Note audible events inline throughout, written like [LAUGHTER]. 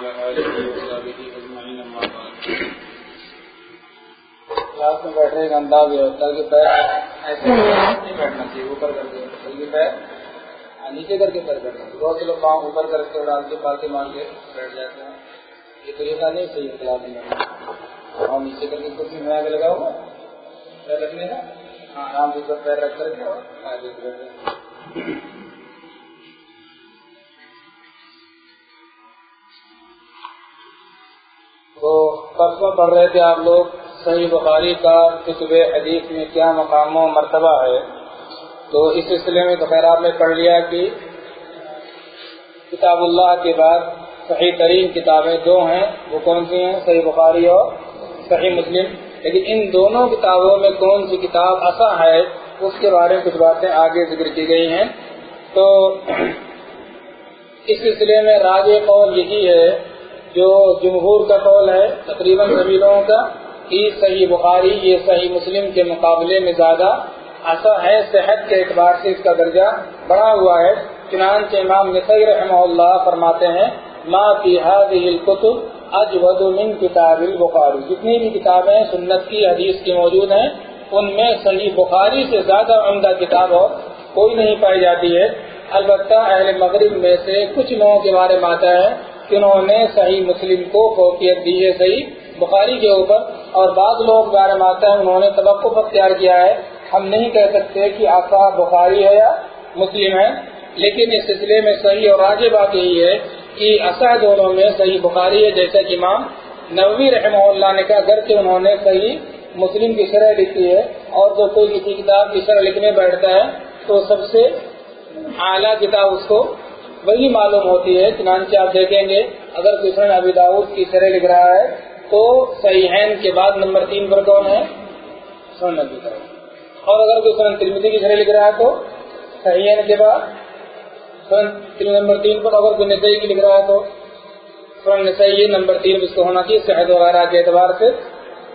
وعلى آله وصحبه أجمعين أما بعد. کلاس میں بیٹھنے کا انداز یہ ہوتا ہے کہ پیر ایسے نہیں بیٹھنا چاہیے اوپر کر کے بلکہ پیر نیچے کر کے پیر بیٹھنا چاہیے بہت سے لوگ پاؤں اوپر کر کے ڈال کے پالتے مار کے بیٹھ جاتے ہیں۔ یہ طریقہ نہیں صحیح کلاس میں پاؤں نیچے کر کے کچھ میں آگے لگا ہوا پیر رکھنے کا۔ ہاں آرام سے پیر رکھ کر کے آگے بیٹھے تو پرسوں پڑھ رہے تھے آپ لوگ، صحیح بخاری کا کتب حدیث میں کیا مقام و مرتبہ ہے۔ تو اس سلسلے میں تو آپ نے پڑھ لیا کہ کتاب اللہ کے بعد صحیح ترین کتابیں دو ہیں، وہ کون سی ہیں؟ صحیح بخاری اور صحیح مسلم۔ لیکن ان دونوں کتابوں میں کون سی کتاب ایسا ہے، اس کے بارے میں کچھ باتیں آگے ذکر کی گئی ہیں۔ تو اس سلسلے میں راج قول یہی ہے جو جمہور کا قول ہے، تقریباً سبھی لوگوں کا، کہ صحیح بخاری، یہ صحیح مسلم کے مقابلے میں زیادہ ایسا ہے، صحت کے اعتبار سے اس کا درجہ بڑھا ہوا ہے۔ چنانچہ امام نصیر رحمہ اللہ فرماتے ہیں، ما فی هذه الكتب اجود من کتاب البخاری جتنی بھی کتابیں سنت کی، حدیث کی موجود ہیں، ان میں صحیح بخاری سے زیادہ عمدہ کتاب اور کوئی نہیں پائی جاتی ہے۔ البتہ اہل مغرب میں سے کچھ لوگوں کے بارے میں آتا ہے انہوں نے صحیح مسلم کو فوقیت دی ہے صحیح بخاری کے اوپر اور بعض لوگ بارے میں آتا ہے انہوں نے توقف اختیار کیا ہے۔ ہم نہیں کہہ سکتے کہ آسا بخاری ہے یا مسلم ہے، لیکن اس سلسلے میں صحیح اور راج بات یہی ہے کہ اصح دونوں میں صحیح بخاری ہے جیسا کہ امام نبوی رحمہ اللہ نے کہا اگر کہ انہوں نے صحیح مسلم کی شرح لکھی ہے اور جو کوئی کسی کتاب کی شرح لکھنے بیٹھتا ہے، تو سب سے اعلیٰ کتاب اس کو وہی معلوم ہوتی ہے، چنانچہ آپ دیکھیں گے، اگر کسی ابی داود کی شرح لکھ رہا ہے، تو صحیحین کے بعد نمبر تین پر کون ہے؟ سن نبی داؤد۔ اور اگر کوئی سن ترمتی کی شرح لکھ رہا ہے، تو صحیحین کے بعد سن نمبر تین پر، اگر کوئی نسائی کی لکھ رہا ہے، تو سن نسائی نمبر تین اس کو ہونا چاہیے، صحت وغیرہ کے اعتبار سے۔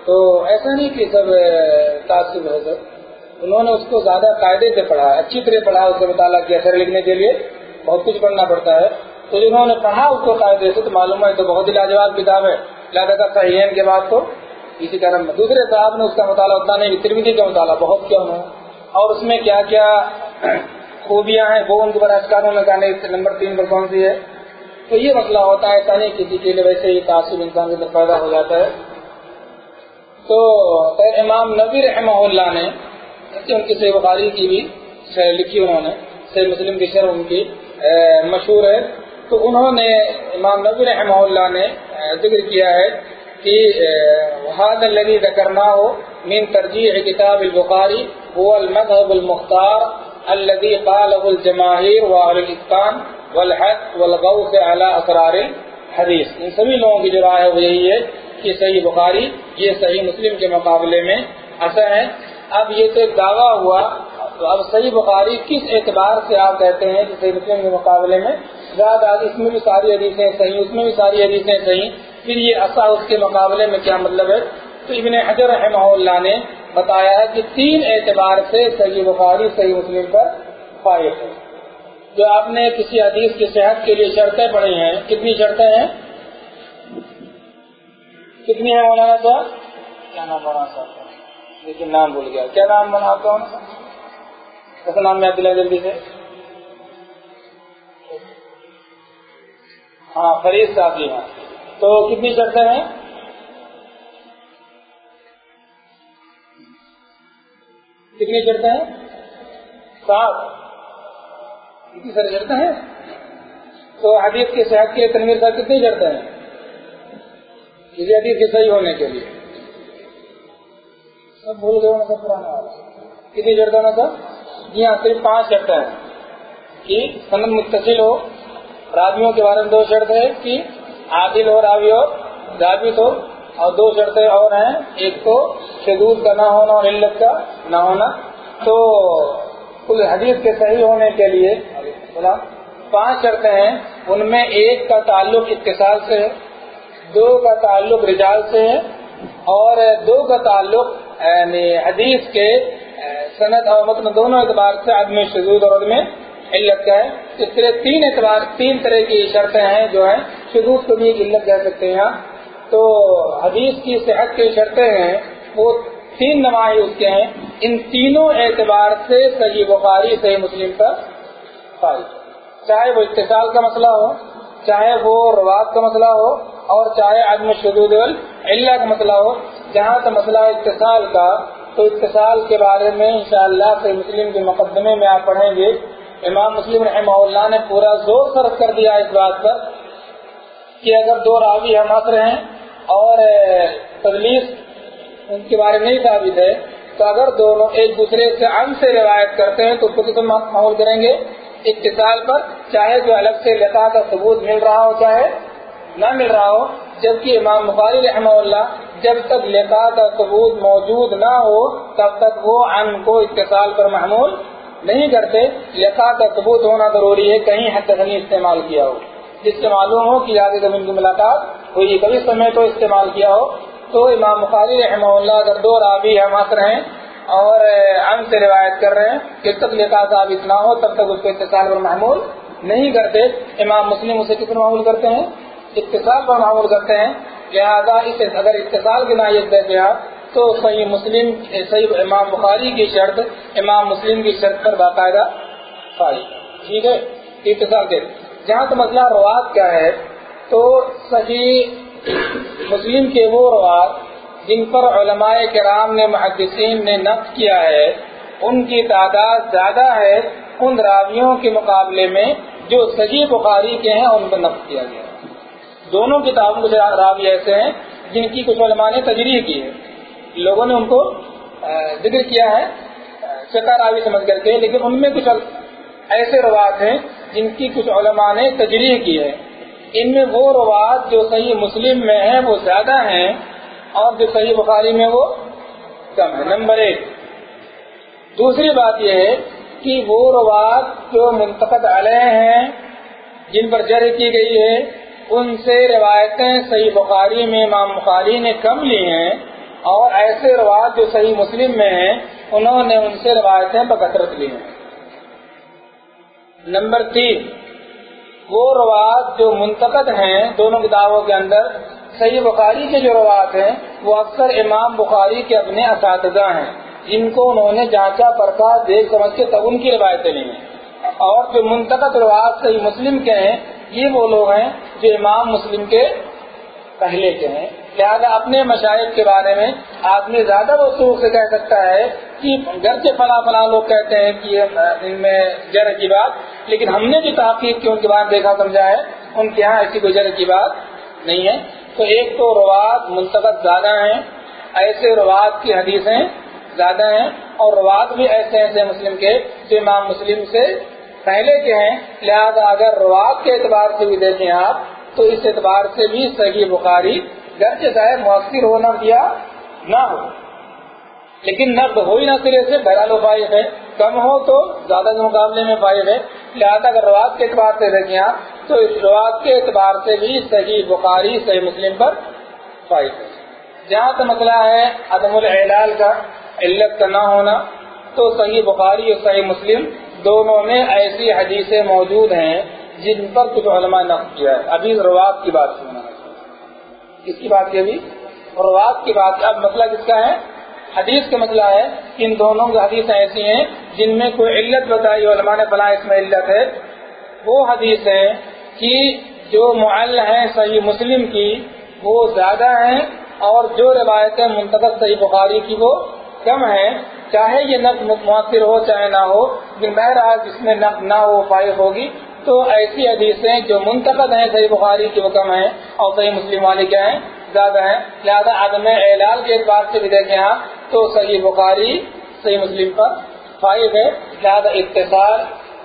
تو ایسا نہیں کہ سب تاثر ہے سر انہوں نے اس کو زیادہ قاعدے سے پڑھا، اچھی طرح پڑھا، اس کا مطالعہ کیا سر لکھنے کے لیے۔ بہت کچھ پڑھنا پڑتا ہے۔ تو جنہوں نے پڑھا اس کو قاعدے سے تو معلوم ہے تو بہت ہی لاجواب کتاب ہے۔ لہٰذا صحیح کے بعد تو اسی طرح دوسرے صاحب نے اس کا مطالعہ، اتنا نہیں ترمیدی کا مطالعہ، بہت کم ہے اور اس میں کیا کیا خوبیاں ہیں، وہ ان کے براشکاروں میں کہنے نمبر تین پر کون سی ہے؟ تو یہ مسئلہ ہوتا ہے ایسا نہیں کسی کے لیے ویسے ہی تعصب انسان کے اندر پیدا ہو جاتا ہے۔ تو امام نبی رحمہ اللہ نے ان کی صحیح بخاری کی بھی لکھی انہوں نے، صحیح مسلم کی شرح ان کی۔ مشہور ہے۔ تو انہوں نے امام نبی رحمہ اللہ نے ذکر کیا ہے کہ حاد الذي ذكرناه من ترجيح كتاب البخاري هو المذهب المختار الذي قاله الجماهير واهل الاتقان والحق والغوث على اسرار الحديث ان سبھی لوگوں کی جو رائے ہے وہ یہی ہے کہ صحیح بخاری، یہ صحیح مسلم کے مقابلے میں اثر ہے۔ اب یہ تو دعویٰ ہوا تو اب صحیح بخاری کس اعتبار سے آپ کہتے ہیں کہ صحیح مسلم کے مقابلے میں زیادہ اس میں بھی ساری حدیثیں صحیح اس میں بھی ساری حدیثیں صحیح پھر یہ اصا اس کے مقابلے میں کیا مطلب ہے؟ تو ابن حجر رحمہ اللہ نے بتایا ہے کہ تین اعتبار سے صحیح بخاری صحیح مسلم پر فائد ہے۔ جو آپ نے کسی حدیث کی صحت کے لیے شرطیں پڑھی ہیں کتنی شرطیں ہیں؟ کتنی ہیں مولانا صاحب؟ کیا نام مولانا صاحب لیکن نام بھول گیا۔ کیا نام بناتا ہوں کیسا نام میں دلا جلدی سے ہاں فرید صاحب جی ہاں تو کتنی شرطیں ہیں؟ کتنی شرطیں ہیں؟ سات۔ کتنی ساری شرطیں ہیں؟ تو حدیث کی صحت کے لیے تنویر صاحب کتنی شرطیں ہیں؟ کسی حدیث کے صحیح ہونے کے لیے۔ سب بھول گئے ہونا سب پرانا کتنی شرطیں ہونا تھا جی ہاں صرف پانچ شرطیں ہیں کہ سند متصل ہو، راویوں کے بارے میں دو شرط ہے کہ عادل ہو، راوی ہو، ثابت ہو، اور دو شرطیں اور ہیں، ایک تو شدود کا نہ ہونا اور علت کا نہ ہونا۔ تو کل حدیث کے صحیح ہونے کے لیے پانچ شرطیں ہیں، ان میں ایک کا تعلق اتصال سے ہے، دو کا تعلق رجال سے ہے، اور دو کا تعلق یعنی حدیث کے صنعت اور مطلب دونوں اعتبار سے عدم شدود اور عدم علت کا ہے۔ اس طرح تین اعتبار، تین طرح کی شرطیں ہیں جو ہیں۔ شدود کو بھی علت کہہ سکتے ہیں تو حدیث کی صحت کی شرطیں ہیں۔ وہ تین نمائیں اس کے ہیں۔ ان تینوں اعتبار سے صحیح بخاری، صحیح مسلم پر فائد چاہے وہ اتصال کا مسئلہ ہو، چاہے وہ رواد کا مسئلہ ہو، اور چاہے عدم شدود اللہ کا مسئلہ ہو، جہاں تک مسئلہ اتصال کا تو اتصال کے بارے میں انشاءاللہ شاء مسلم کے مقدمے میں آپ پڑھیں گے۔ امام مسلم رحمہ اللہ نے پورا زور صرف کر دیا اس بات پر کہ اگر دو راوی ہم اثر ہیں اور تدلیس ان کے بارے میں نہیں ثابت ہے، تو اگر دونوں ایک دوسرے سے ان سے روایت کرتے ہیں تو خود سے ماحول کریں گے۔ اتصال پر چاہے جو الگ سے لتا کا ثبوت مل رہا ہو، چاہے نہ مل رہا ہو جبکہ امام بخاری رحمہ اللہ جب تک لتا کا ثبوت موجود نہ ہو، تب تک وہ ان کو اتصال پر محمول نہیں کرتے۔ لتا کا ثبوت ہونا ضروری ہے، کہیں حد استعمال کیا ہو۔ جس سے معلوم ہو کہ آگے زمین کی ملاقات ہوئی، کبھی سمے تو استعمال کیا ہو۔ تو امام بخاری رحمہ اللہ اگر دو راوی ہم اثر ہیں اور ان سے روایت کر رہے ہیں جب تک لتا ثابت نہ ہو، تب تک اس کو اتصال پر محمول نہیں کرتے۔ امام مسلم اسے کتنا معمول کرتے ہیں؟ اتصال پر معمول کرتے ہیں، لہٰذا اسے اگر اتصال کی نائت دیتے آپ، تو صحیح مسلم، صحیح امام بخاری کی شرط، امام مسلم کی شرط پر باقاعدہ پائی ٹھیک ہے؟ اتصال کے جہاں تو مسئلہ رواد کیا ہے، تو صحیح مسلم کے وہ رواد جن پر علماء کرام نے، محدثین نے نقد کیا ہے، ان کی تعداد زیادہ ہے، ان راویوں کے مقابلے میں جو صحیح بخاری کے ہیں، ان پر نقد کیا گیا۔ دونوں کتابوں کے راوی ایسے ہیں جن کی کچھ علماء نے تجریح کی ہے۔ لوگوں نے ان کو ذکر کیا ہے چکا راوی سمجھ کر کے، لیکن ان میں کچھ ایسے روات ہیں جن کی کچھ علماء نے تجریح کی ہے۔ ان میں وہ روات جو صحیح مسلم میں ہیں وہ زیادہ ہیں اور جو صحیح بخاری میں وہ کم ہے نمبر ایک۔ دوسری بات یہ ہے کہ وہ روات جو منتقد علیہ ہیں، جن پر جرح کی گئی ہے ان سے روایتیں صحیح بخاری میں امام بخاری نے کم لی ہیں اور ایسے روات جو صحیح مسلم میں ہیں، انہوں نے ان سے روایتیں بکثرت لی ہیں۔ نمبر تین، وہ روات جو منتقد ہیں دونوں کتابوں کے اندر، صحیح بخاری کے جو روات ہیں، وہ اکثر امام بخاری کے اپنے اساتذہ ہیں۔ جن کو انہوں نے جانچا پرکھا، دیکھ سمجھ کے تب ان کی روایتیں لی ہیں۔ اور جو منتقد روات صحیح مسلم کے ہیں یہ وہ لوگ ہیں جو امام مسلم کے پہلے کے ہیں۔ لہٰذا اپنے مشاہد کے بارے میں آدمی زیادہ وصول سے کہہ سکتا ہے کہ گھر سے فلاں فلاں لوگ کہتے ہیں کہ ان میں جر کی بات، لیکن ہم نے جو تحقیق کی، ان کے بعد دیکھا، سمجھا ہے، ان کے یہاں ایسی کوئی جر کی بات نہیں ہے۔ تو ایک تو روات منتقد زیادہ ہیں، ایسے روات کی حدیثیں زیادہ ہیں، اور روات بھی ایسے ایسے مسلم کے، جو امام مسلم سے پہلے کے ہیں، لہذا اگر روات کے اعتبار سے بھی دیکھیں آپ، تو اس اعتبار سے بھی صحیح بخاری گھر سے چاہے مؤثر ہونا دیا، نہ ہو۔ لیکن نقد ہو ہی نہ سرے سے بہرحال و فائد ہے۔ کم ہو تو زیادہ کے مقابلے میں فائد ہے۔ لہٰذا اگر روات کے اعتبار سے دیکھیں آپ، تو اس روات کے اعتبار سے بھی صحیح بخاری، صحیح مسلم پر فائد ہے۔ جہاں تک مسئلہ ہے عدم العلال کا، علت کا نہ ہونا، تو صحیح بخاری اور صحیح مسلم دونوں میں ایسی حدیثیں موجود ہیں جن پر کچھ علماء نقد کیا ہے۔ ابھی روات کی بات سننا کس کی بات کی ابھی؟ روات کی بات اب مسئلہ کس کا ہے؟ حدیث کا مسئلہ ہے۔ ان دونوں کی حدیث ایسی ہیں جن میں کوئی علت بتائی علماء نے فلاں اس میں علت ہے۔ وہ حدیث ہے کہ جو معل ہیں صحیح مسلم کی، وہ زیادہ ہیں اور جو روایتیں منتخب صحیح بخاری کی وہ کم ہیں۔ چاہے یہ نقد مؤثر ہو چاہے نہ ہو، لیکن بہرحال جس میں نقد نہ ہو فائد ہوگی، تو ایسی حدیثیں جو منتقد ہیں، صحیح بخاری کی وہ کم ہیں اور صحیح مسلم والی کیا ہیں؟ زیادہ ہیں۔ لہٰذا عدم اعلال کے اعتبار سے بھی دیکھیں آپ تو صحیح بخاری، صحیح مسلم پر فائد ہے۔ لہٰذا اختصار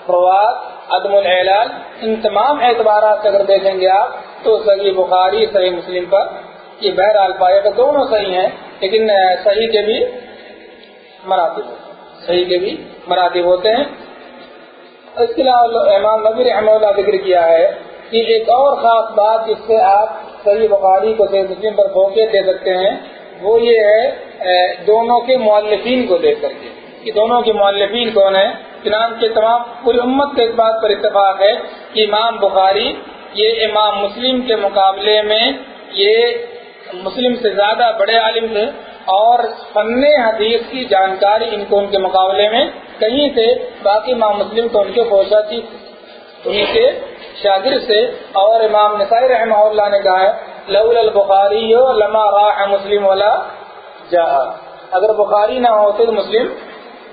فرواد عدم العلال ان تمام اعتبارات سے اگر دیکھیں گے آپ، تو صحیح بخاری، صحیح مسلم پر یہ بہرحال پائے گا دونوں صحیح ہیں، لیکن صحیح کے بھی مراتب صحیح کے بھی مراتب ہوتے ہیں۔ اس کے علاوہ امام نبی رحمہ اللہ ذکر کیا ہے کہ ایک اور خاص بات جس سے آپ صحیح بخاری کو صحیح مسلم پر فوقے دے سکتے ہیں، وہ یہ ہے دونوں کے مؤلفین کو دیکھ کر کے۔ کہ دونوں کے مؤلفین کون ہیں؟ چنان کے تمام پوری امت کے اس بات پر اتفاق ہے کہ امام بخاری، یہ امام مسلم کے مقابلے میں یہ مسلم سے زیادہ بڑے عالم تھے اور فن حدیث کی جانکاری ان کو ان کے مقابلے میں کہیں سے باقی امام مسلم تو ان کے پہنچا تھی انہیں کے شاگرد سے اور امام نسائی رحمہ اللہ نے کہا ہے لول البخاری لما راہ مسلم والا جا اگر بخاری نہ ہوتے تو مسلم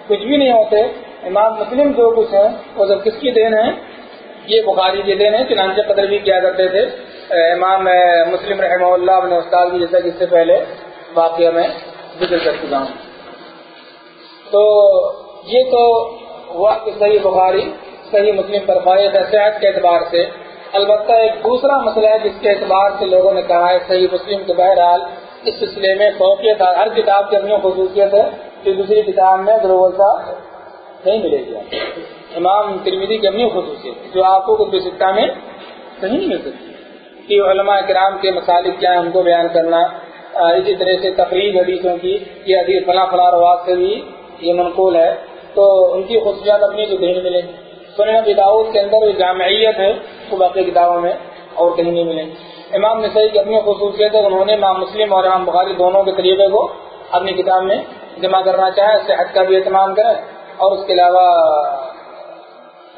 کچھ بھی نہیں ہوتے۔ امام مسلم جو کچھ ہے وہ سب کس کی دین ہے یہ بخاری کی دین ہے چنانچہ قدر بھی کیا کرتے تھے۔ امام مسلم رحمہ اللہ اپنے استاد کی جیسا کہ اس سے پہلے واقعہ میں ذکر کر چکا ہوں۔ تو یہ تو ہوا کہ صحیح بخاری، صحیح مسلم پر فائد ہے صحت کے اعتبار سے۔ البتہ ایک دوسرا مسئلہ ہے جس کے اعتبار سے لوگوں نے کہا ہے صحیح مسلم کے بہرحال اس سلسلے میں فوقیت ہر کتاب کی اپنی خصوصیت ہے کہ دوسری کتاب میں دروازہ نہیں ملے گی امام ترمیدی کی اپنی خصوصیت جو آپ کو کچھ سکتا میں کہیں نہیں مل سکتی۔ کہ علماء کرام کے مسالک کیا ہیں ان کو بیان کرنا۔ اسی طرح سے تقریب حدیثوں کی، یہ حدیث فلاں فلاں رواج سے بھی یہ منقول ہے۔ تو ان کی خصوصیات اپنی جو کہیں ملیں گی سنن بداؤد کے اندر جو جامعیت ہے وہ باقی کتابوں میں اور کہیں نہیں ملیں۔ گی امام نسائی کی اپنی خصوصیت ہے، انہوں نے امام مسلم اور امام بخاری دونوں کے طریقے کو اپنی کتاب میں جمع کرنا چاہے صحت کا بھی اہتمام کریں اور اس کے علاوہ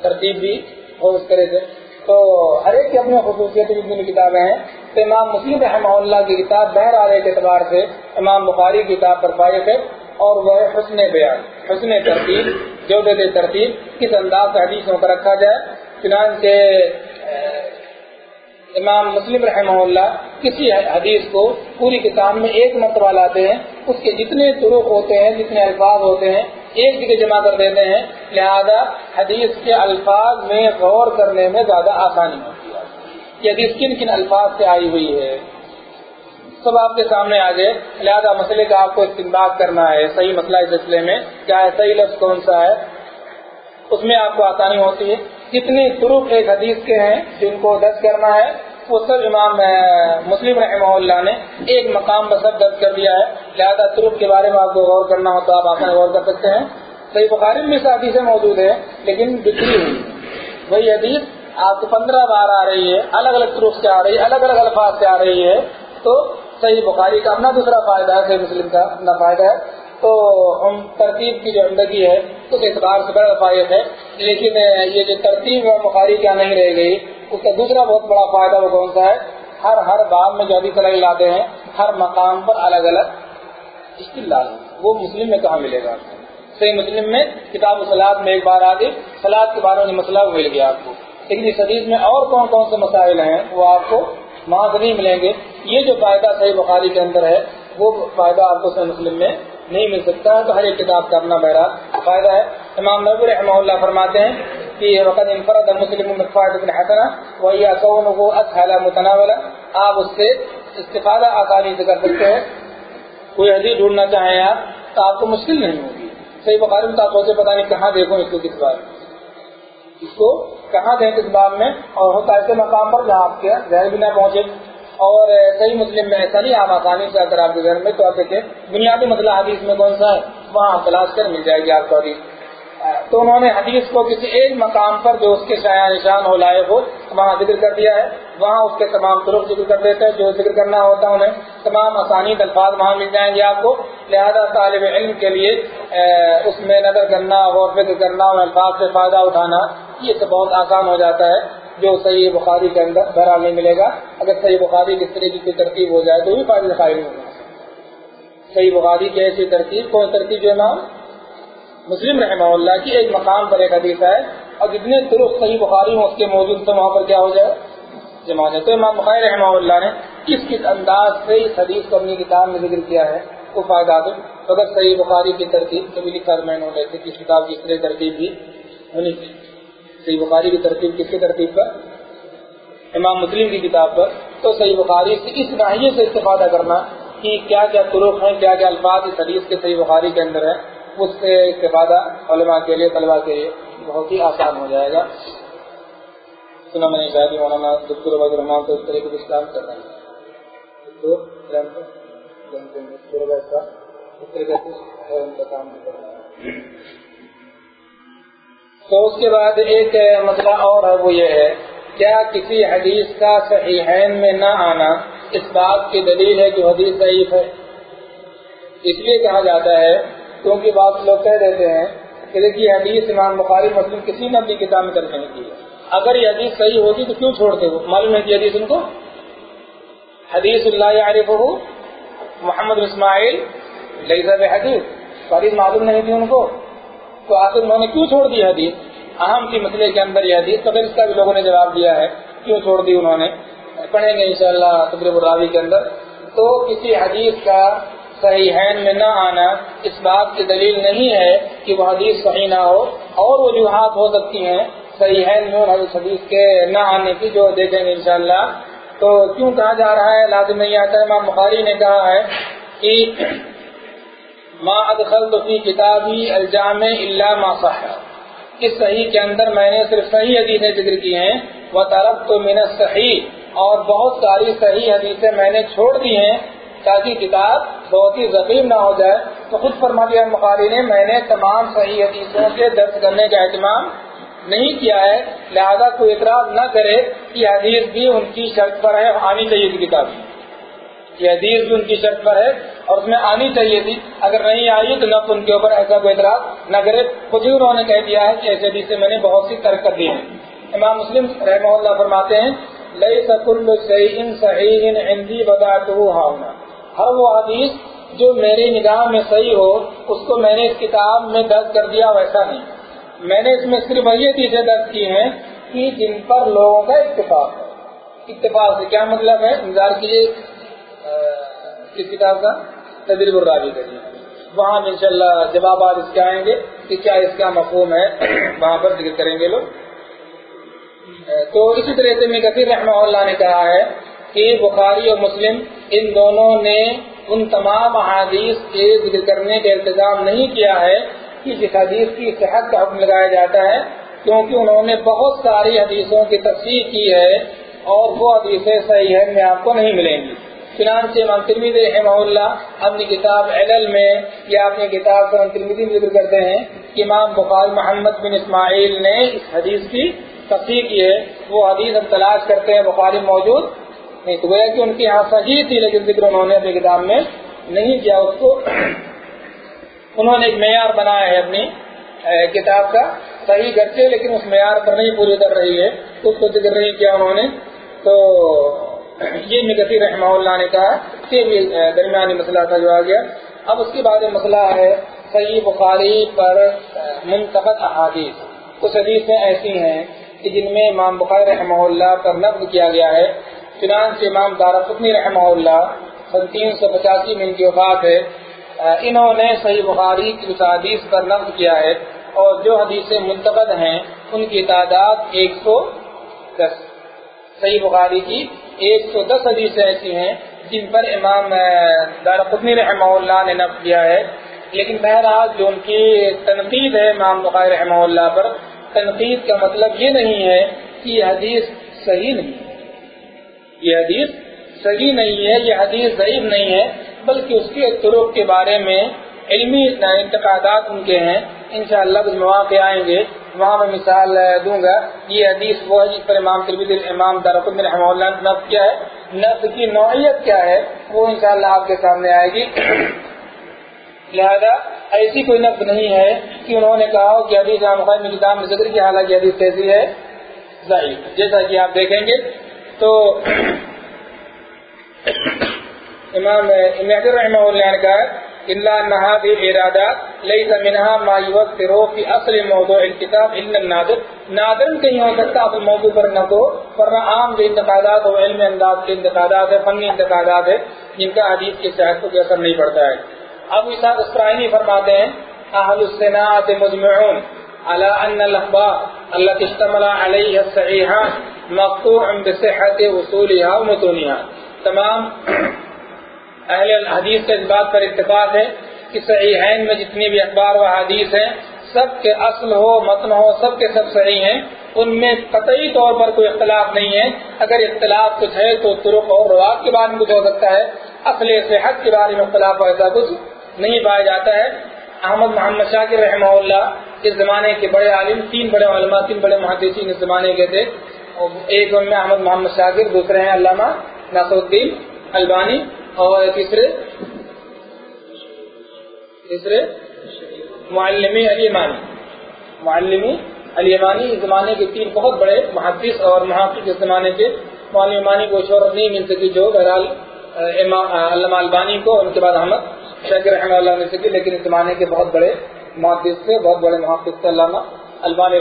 ترتیب بھی ہو اس طرح سے۔ تو ہر ایک کی اپنی خصوصیت جتنی کتابیں ہیں، تو امام مسلم رحمہ اللہ کی کتاب بہر کے اعتبار سے امام بخاری کی کتاب پر فائق ہے اور وہ حسن بیان، حسن ترتیب جو دے ترتیب کس انداز سے حدیثوں کو رکھا جائے، چنانچہ امام مسلم رحمہ اللہ کسی حدیث کو پوری کتاب میں ایک مرتبہ لاتے ہیں، اس کے جتنے طرق ہوتے ہیں، جتنے الفاظ ہوتے ہیں ایک جگہ جمع کر دیتے ہیں، لہذا حدیث کے الفاظ میں غور کرنے میں زیادہ آسانی ہوتی ہے۔ کہ حدیث کن کن الفاظ سے آئی ہوئی ہے؟ سب آپ کے سامنے آ گئے لہٰذا مسئلے کا آپ کو استعمال کرنا ہے، صحیح مسئلہ اس سلسلے میں۔ کیا ہے؟ صحیح لفظ کون سا ہے؟ اس میں آپ کو آسانی ہوتی ہے۔ جتنے طرق ایک حدیث کے ہیں جن کو درج کرنا ہے؟ وہ سب امام مسلم رحمہ اللہ نے ایک مقام پر سب درج کر دیا ہے۔ لہٰذا طرق کے بارے میں آپ کو غور کرنا ہو تو آپ آسان غور کر سکتے ہیں۔ صحیح بخاری میں سے موجود ہیں لیکن بکری ہوئی۔ وہی حدیث آپ کو پندرہ بار آ رہی ہے، الگ الگ طرق سے آ رہی ہے، الگ الگ الفاظ سے آ رہی ہے۔ تو صحیح بخاری کا اپنا دوسرا فائدہ ہے، صحیح مسلم کا اپنا فائدہ ہے۔ تو ہم ترتیب کی جو عمدگی ہے، اس اعتبار سے بڑا فائد ہے۔ لیکن یہ جو ترتیب بخاری کیا نہیں رہ گئی اس کا دوسرا بہت بڑا فائدہ وہ کون سا ہے؟ ہر ہر باب میں جو ابھی صلاحی لاتے ہیں، ہر مقام پر الگ الگ استعلال وہ مسلم میں کہاں ملے گا صحیح مسلم میں کتاب و سلاد میں ایک بار آگے سلاد کے بارے میں مسئلہ مل گیا آپ کو۔ لیکن اس حدیث میں اور کون کون سے مسائل ہیں، وہ آپ کو وہاں سے نہیں ملیں گے۔ یہ جو فائدہ صحیح بخاری کے اندر ہے، وہ فائدہ آپ کو صحیح مسلم میں نہیں مل سکتا۔ ہے تو ہر ایک کتاب کا اپنا بہرحال فائدہ ہے۔ امام نبی رحمہ اللہ فرماتے ہیں کہ وقت انفرد مسلم حسنا وہی کو اسحلہ متناولا آپ اس سے استفادہ آسانی سے کر سکتے ہیں۔ کوئی حدیث ڈھونڈنا چاہیں آپ، تو آپ کو مشکل نہیں ہوگی۔ صحیح بخاری میں تو آپ سوچے پتا نہیں کہاں دیکھوں اس کو کس بار اس کو کہاں دیں کس باب میں؟ اور ہوتا ایسے مقام پر جہاں آپ کے ذہن بھی نہ پہنچے۔ اور صحیح مسلم میں ایسا نہیں، آپ آسانی سے اگر آپ کے گھر میں تو آپ دیکھیں، بنیادی مسئلہ حدیث میں کون سا ہے؟ وہاں تلاش کر مل جائے گی آپ کو حدیث۔ تو انہوں نے حدیث کو کسی ایک مقام پر جو اس کے شاع نشان ہو لائق ہو، وہاں ذکر کر دیا ہے۔ وہاں اس کے تمام طرق ذکر کر دیتے ہیں۔ جو ذکر کرنا ہوتا ہے انہیں تمام آسانی الفاظ وہاں مل جائیں گے آپ کو۔ لہذا طالب علم کے لیے اس میں نظر کرنا، غور فکر کرنا ان الفاظ سے فائدہ اٹھانا، یہ تو بہت آسان ہو جاتا ہے۔ جو صحیح بخاری کے اندر بہرحال نہیں ملے گا۔ اگر صحیح بخاری کس طریقے کی ترتیب ہو جائے تو بھی فائدہ نہیں ہوگا۔ صحیح بخاری کی ایسی ترتیب، کون ترتیب جو نام مسلم رحمہ اللہ کی ایک مقام پر ایک حدیث ہے، اور جتنے درست صحیح بخاری ہوں اس کے موجود سے وہاں پر کیا ہو جائے؟ جمع جائے تو امام بخاری رحمہ اللہ نے کس کس انداز سے اس حدیث کو اپنی کتاب میں ذکر کیا ہے؟ وہ فائدہ دے۔ اگر صحیح بخاری کی ترتیب، کبھی لکھا میں نے لیتے کس کتاب کی اس طرح ترتیب بھی ہونی چاہیے۔ صحیح بخاری کی ترتیب کس کی ترتیب پر؟ امام مسلم کی کتاب پر۔ تو صحیح بخاری سے اس ناحیے سے استفادہ کرنا کہ کیا کیا طرق ہیں، کیا کیا الفاظ اس حدیث کے صحیح بخاری کے اندر ہے اس سے استفادہ علماء کے لیے طلبا کے لیے، بہت ہی آسان ہو جائے گا۔ سنا میں نے شاید مولانا دکتر عبد الرحمان کو اس طریقے سے اسلام کر رہے ہیں۔ تو اس کے بعد ایک مسئلہ اور ہے، وہ یہ ہے، کیا کسی حدیث کا صحیحین میں نہ آنا اس بات کی دلیل ہے جو حدیث ضعیف ہے؟ اس لیے کہا جاتا ہے کیونکہ بات لوگ کہہ دیتے ہیں کہ دیکھیے حدیث امام بخاری مسلم کسی نے اپنی کتاب میں ترجمہ نہیں کی اگر یہ حدیث صحیح ہوتی تو کیوں چھوڑتے وہ؟ معلوم ہے کہ حدیث ان کو؟ حدیث اللہ عارف محمد اسماعیل حدیث۔ حدیث معلوم نہیں تھی ان کو۔ تو آخر انہوں نے کیوں چھوڑ دی حدیث؟ اہم کی مسئلے کے اندر یہ حدیث تو پھر اس کا بھی لوگوں نے جواب دیا ہے۔ کیوں چھوڑ دی انہوں نے؟ پڑھیں گے انشاءاللہ شاء الراوی کے اندر۔ تو کسی حدیث کا صحیح میں نہ آنا اس بات کی دلیل نہیں ہے کہ وہ حدیث صحیح نہ ہو، اور وجوہات ہو سکتی ہیں صحیح میں اور حدیث کے نہ آنے کی جو دیکھیں گے انشاءاللہ۔ تو کیوں کہا جا رہا ہے؟ لازم نہیں آتا۔ ہے امام بخاری نے کہا ہے کہ ما ادخل تو کتابی الجام اللہ ما صح۔ اس صحیح کے اندر میں نے صرف صحیح حدیثیں ذکر کی ہیں۔ وہ طرف تو میں صحیح اور بہت ساری صحیح حدیثیں میں نے چھوڑ دی ہیں۔ تاکہ کتاب بہت ہی ضخیم نہ ہو جائے۔ تو خود فرما دیا بخاری نے، میں نے تمام صحیح حدیثوں کے درج کرنے کا اہتمام نہیں کیا ہے، لہذا کوئی اعتراض نہ کرے کہ حدیث بھی ان کی شرط پر ہے آنی چاہیے تھی کتاب۔ یہ حدیث بھی ان کی شرط پر ہے اور اس میں آنی چاہیے تھی۔ اگر نہیں آئی تو نہ ان کے اوپر ایسا کوئی اعتراض نہ کرے۔ خود ہی انہوں نے کہہ دیا ہے کہ ایسے حدیث میں نے بہت سی ترک کر دی ہیں۔ امام مسلم رحمہ اللہ فرماتے ہیں لئی سکل صحیح صحیح ہندی بتا ہونا ہر وہ حدیث جو میری نگاہ میں صحیح ہو، اس کو میں نے اس کتاب میں درج کر دیا، ویسا نہیں۔ میں نے اس میں صرف وہی چیزیں درج کی ہیں کہ جن پر لوگوں کا اتفاق ہے۔ اتفاق سے کیا مطلب ہے؟ انتظار کیجیے کس کتاب کا؟ تجرب الراوی کریے جی۔ وہاں ان شاء اللہ جوابات اس کے آئیں گے کہ کیا اس کا مفہوم ہے۔ [COUGHS] وہاں پر ذکر کریں گے لوگ۔ تو اسی طرح سے میں کثیر رحمہ اللہ نے کہا ہے کہ بخاری اور مسلم ان دونوں نے ان تمام احادیث کے ذکر کرنے کا انتظام نہیں کیا ہے کہ جس حدیث کی صحت کا حکم لگایا جاتا ہے، کیونکہ انہوں نے بہت ساری حدیثوں کی تفصیل کی ہے اور وہ حدیثیں صحیح ہے میں آپ کو نہیں ملیں گی۔ چنانچہ امام ترمیدی رحمہ اللہ اپنی کتاب علل میں یا اپنی کتاب امام ترمیدی میں ذکر کرتے ہیں کہ امام بخار محمد بن اسماعیل نے اس حدیث کی تفصیل کی ہے۔ وہ حدیث ہم تلاش کرتے ہیں، بخاری موجود نہیں، تو گویا کہ ان کی یہاں صحیح تھی، لیکن ذکر انہوں نے اپنی کتاب میں نہیں کیا۔ اس کو انہوں نے ایک معیار بنایا ہے اپنی کتاب کا۔ صحیح گرچے لیکن اس معیار پر نہیں پوری کر رہی ہے۔ اس کو ذکر نہیں کیا انہوں نے۔ تو یہ مکتی رحمہ اللہ نے کہا کہ بھی درمیانی مسئلہ تھا جو آ گیا۔ اب اس کے بعد مسئلہ ہے صحیح بخاری پر منتخب احادیث۔ کچھ حدیثیں ایسی ہیں کہ جن میں امام بخاری رحمہ اللہ پر نقد کیا گیا ہے۔ چنانچہ امام دار قطنی رحمہ اللہ سن تین سو پچاسی میں ان کی وفات ہے انہوں نے صحیح بخاری کی اس حدیث پر نقد کیا ہے اور جو حدیثیں منتقد ہیں، ان کی تعداد ایک سو دس۔ صحیح بخاری کی ایک سو دس حدیثیں ایسی ہیں جن پر امام دار قطنی رحمہ اللہ نے نقد کیا ہے۔ لیکن بہرحال جو ان کی تنقید ہے امام بخاری رحمہ اللہ پر، تنقید کا مطلب یہ نہیں ہے کہ یہ حدیث صحیح نہیں ہے۔ یہ حدیث صحیح نہیں ہے، یہ حدیث ضعیف نہیں ہے، بلکہ اس کے طرق کے بارے میں علمی انتقادات ان کے ہیں۔ انشاءاللہ کچھ مواقع آئیں گے۔ وہاں میں مثال دوں گا۔ یہ حدیث وہ ہے جس پر امام تربیت امام دارقم رحمہ اللہ نے نفس کیا ہے۔ نفس کی نوعیت کیا ہے؟ وہ انشاءاللہ آپ کے سامنے آئے گی۔ لہذا ایسی کوئی نفس نہیں ہے کہ انہوں نے کہا کہ حدیث میں کتاب میں ذکر کی، حالانکہ حدیث کیسی ہے، ضعیف۔ جیسا کہ آپ دیکھیں گے تو امام رحمہ اللہ نے کہا اللہ نہا بھی ارادات لئی منہا ما یوکرو فی اصل موضوع الکتاب الا النادر۔ نادر کہیں ہو سکتا اپنے موضوع پر نہ کو ورنہ عام جو انتقادات و علم انداز کے انتقادات ہے فنی انتقادات ہے جن کا حدیث کی صحت کو اثر نہیں پڑتا ہے۔ اب اسحاق اسرائیلی فرماتے ہیں، اہل الصناعت مجمعون على ان الاخبار التي اشتمل عليها الصحيحان مقطوع بصحت اصولها ومتونها تمام اہل الحدیث کے اس بات پر اتفاق ہے کہ صحیحین میں جتنی بھی اخبار و حدیث ہیں، سب کے اصل ہو، متن ہو، سب کے سب صحیح ہیں۔ ان میں قطعی طور پر کوئی اختلاف نہیں ہے۔ اگر اختلاف کچھ ہے تو ترک اور رواب کے بارے میں کچھ ہو سکتا ہے۔ اصل صحت کے بارے میں اختلاف ایسا کچھ نہیں پایا جاتا ہے۔ احمد محمد شاکر رحمہ اللہ اس زمانے کے بڑے عالم، تین بڑے علماء، تین بڑے محدثین اس زمانے کے تھے۔ ایک ان میں احمد محمد شاکر دوسرے ہیں علامہ ناصر الدین البانی اور تیسرے تیسرے معلمی علیمانی معلمی علیمانی اس زمانے کے تین بہت بڑے محدث اور محافظ اس زمانے کے معلمانی کو شہرت نہیں مل سکی جو بہرحال علامہ البانی کو، ان کے بعد احمد شاکر رحمہ اللہ مل سکی لیکن اس زمانے کے بہت بڑے محدث تھے، بہت بڑے محافظ تھے علامہ البانی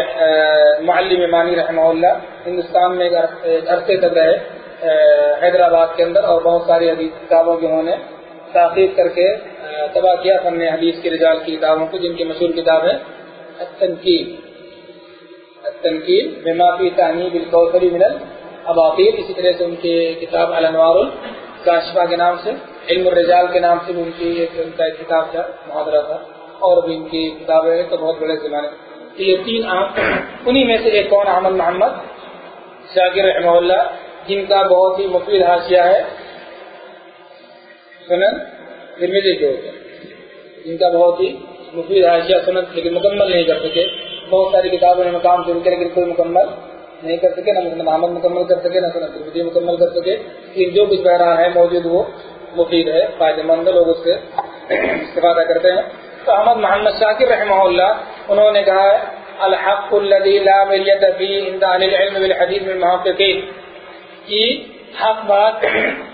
معلم مانی رحمہ اللہ، ہندوستان میں ایک عرصے تک رہے حیدرآباد کے اندر اور بہت ساری حدیث کتابوں کی انہوں نے تاخیر کر کے تباہ کیا فن حدیث کی رجال کی کتابوں کو، جن کی مشہور کتاب ہے التنقید التنقید بما فی تعنیب الکوثری من الاباطیل، اسی طرح سے ان کی کتاب الانوار الکاشفہ کے نام سے، علم الرجال کے نام سے بھی ان کی ایک ان کا ایک کتاب تھا محاورہ تھا، اور بھی ان کی کتابیں تو بہت بڑے زمانے یہ تین انہی میں سے ایک کون احمد محمد شاکر رحمہ اللہ، جن کا بہت ہی مفید حاشیہ ہے۔ سنن کے جن کا بہت ہی مفید حاشیہ سنت لیکن مکمل نہیں کر سکے۔ بہت ساری کتابوں نے مقام شروع کیا لیکن کوئی مکمل نہیں کر سکے، نہ محمد مکمل کر سکے، نہ سنت ترمیدی مکمل کر سکے۔ لیکن جو کچھ بہرحال ہے، موجود وہ مفید ہے، فائدہ مند لوگ اس سے استفادہ کرتے ہیں۔ تو احمد محمد شاکر رحمہ اللہ، انہوں نے کہا ہے الحق الذي لا کی حق بات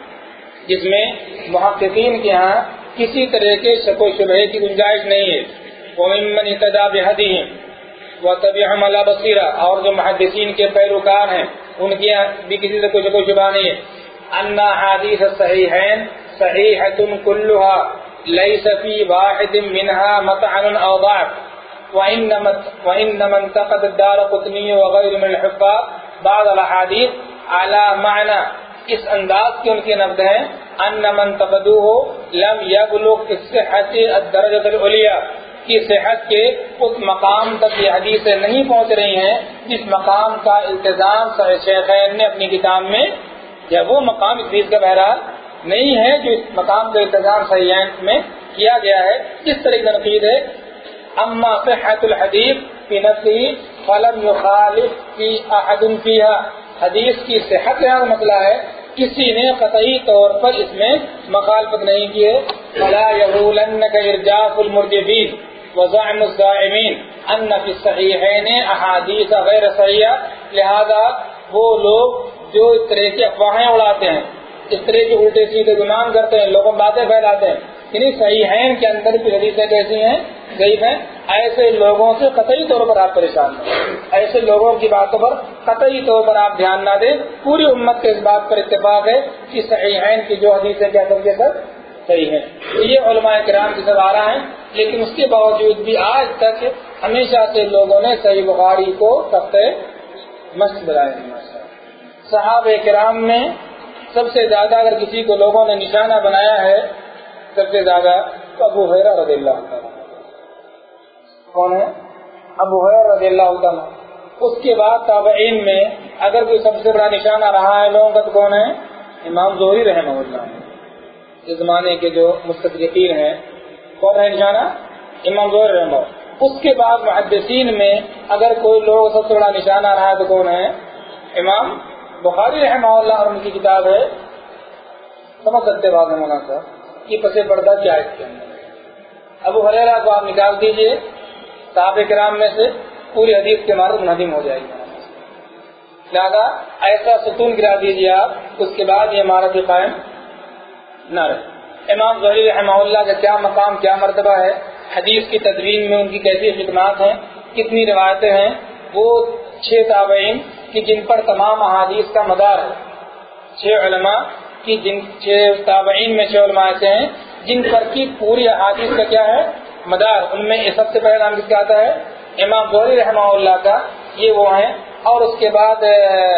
[CLEARS THROAT] جس میں محققین کے ہاں کسی طرح کے شک و شبہ کی گنجائش نہیں ہے۔ وہ ممن ابتدا بحدی ہیں وہ طبی حملہ بصیرہ، اور جو محدثین کے پیروکار ہیں، ان کے یہاں بھی کسی سے کوئی شک و شبہ نہیں ہے۔ انا حادیث صحیح ہے صحیح ہے تم کلوہا لئی سفی واحد منہا مطعن او ضعف. وإنما وإنما انتقد الدار قطنی وغیر من الحفاظ. بعض الاحادیث على معنى اس انداز کے ان کے نقد ہیں. ان من تقدوه لم يبلغ الصحت الدرجة العليا. کی صحت کے اس مقام تک یہ حدیثیں نہیں پہنچ رہی ہیں. جس مقام کا التزام شیخین نے اپنی کتاب میں. یا وہ مقام اس حدیث کا بہرحال نہیں ہے جو اس مقام کا التظام صحیح میں کیا گیا ہے اس طرح کی تنقید ہے؟ اما صحت الحدیث فی نفسی فلم يخالف فی احد فیہا۔ حدیث کی صحت کا مسئلہ ہے، کسی نے قطعی طور پر اس میں مخالفت نہیں کی ہے۔ فلا یغولنک ارجاف المرجفین وزعم الزائمین ان فی الصحیحین احادیث غیر صحیحہ۔ لہذا وہ لوگ جو اس طرح کی افواہیں اڑاتے ہیں اس طرح کی الٹے سیدھے گمان کرتے ہیں، لوگوں باتیں پھیلاتے ہیں۔ یعنی صحیحین کے اندر کی حدیثیں کیسی ہیں؟ ضعیف ہیں۔ ایسے لوگوں سے قطعی طور پر آپ پریشان ہیں۔ ایسے لوگوں کی باتوں پر قطعی طور پر آپ دھیان نہ دیں۔ پوری امت کے اس بات پر اتفاق ہے کہ صحیحین کی جو حدیثیں کیا سمجھے سر صحیح ہے یہ علماء کرام کی سب آ رہا ہے، لیکن اس کے باوجود بھی آج تک ہمیشہ سے لوگوں نے صحیح بخاری کو تخت مشق بنائے۔ صحابہ کرام میں سب سے زیادہ اگر کسی کو لوگوں نے نشانہ بنایا ہے، سب سے زیادہ تو ابو حیرہ رضی اللہ کون ہے؟ ابو حیر رضی اللہ تعالیٰ اس کے بعد تابعین میں اگر کوئی سب سے بڑا نشانہ رہا ہے لوگوں کا تو کون ہے؟ امام زہری رحمہ اللہ۔ اس زمانے کے جو مستقین ہیں، کون ہے نشانہ؟ امام زہری رحمہ اس کے بعد محدثین میں اگر کوئی لوگ سب سے بڑا نشانہ رہا ہے تو کون ہے؟ امام بخاری رحمہ اللہ اور ان کی کتاب ہے، سمجھ سکتے بات ہے مولانا صاحب؟ کی پسے پردہ کیا اس کے اندر ابو حریرا کو آپ نکال دیجیے، صحابہ کرام میں سے پوری حدیث کے مارک منہدم ہو جائے گی۔ لہٰذا ایسا ستون گرا دیجیے آپ، اس کے بعد یہ عمارت قائم نہ رہے۔ امام ظہری رحمہ اللہ کا کیا مقام، کیا مرتبہ ہے؟ حدیث کی تدوین میں ان کی کیسی خدمات ہیں؟ کتنی روایتیں ہیں؟ وہ چھ تابعین کی جن پر تمام احادیث کا مدار ہے۔ چھ علماء کی جن چھ تابعین میں چھ علماء ایسے ہیں، جن پر کی پوری احادیث کا کیا ہے؟ مدار۔ ان میں سب سے پہلا نام کس کا آتا ہے؟ امام بوری رحمہ اللہ کا۔ یہ وہ ہیں۔ اور اس کے بعد